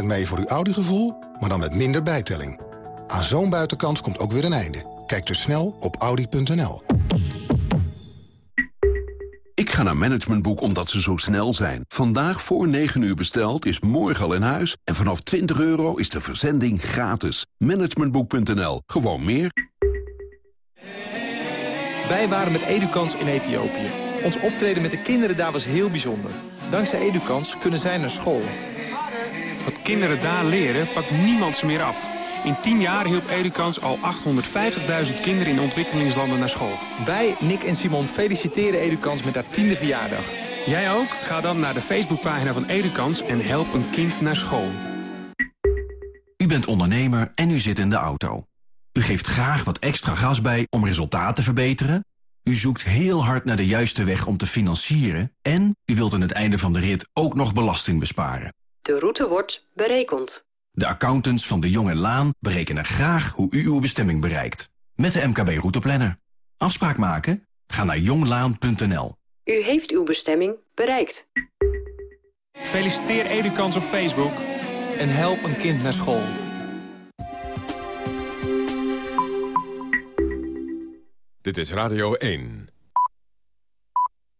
100% mee voor uw Audi-gevoel, maar dan met minder bijtelling. Aan zo'n buitenkans komt ook weer een einde. Kijk dus snel op Audi.nl. Ik ga naar Managementboek omdat ze zo snel zijn. Vandaag voor 9 uur besteld is morgen al in huis. En vanaf 20 euro is de verzending gratis. Managementboek.nl. Gewoon meer. Wij waren met Edukans in Ethiopië. Ons optreden met de kinderen daar was heel bijzonder. Dankzij Edukans kunnen zij naar school. Wat kinderen daar leren, pakt niemand ze meer af. In 10 jaar hielp Edukans al 850.000 kinderen in ontwikkelingslanden naar school. Wij, Nick en Simon, feliciteren Edukans met haar tiende verjaardag. Jij ook? Ga dan naar de Facebookpagina van Edukans en help een kind naar school. U bent ondernemer en u zit in de auto. U geeft graag wat extra gas bij om resultaat te verbeteren. U zoekt heel hard naar de juiste weg om te financieren. En u wilt aan het einde van de rit ook nog belasting besparen. De route wordt berekend. De accountants van de Jong en Laan berekenen graag hoe u uw bestemming bereikt. Met de MKB Routeplanner. Afspraak maken? Ga naar jonglaan.nl. U heeft uw bestemming bereikt. Feliciteer Edukans op Facebook. En help een kind naar school. Dit is Radio 1.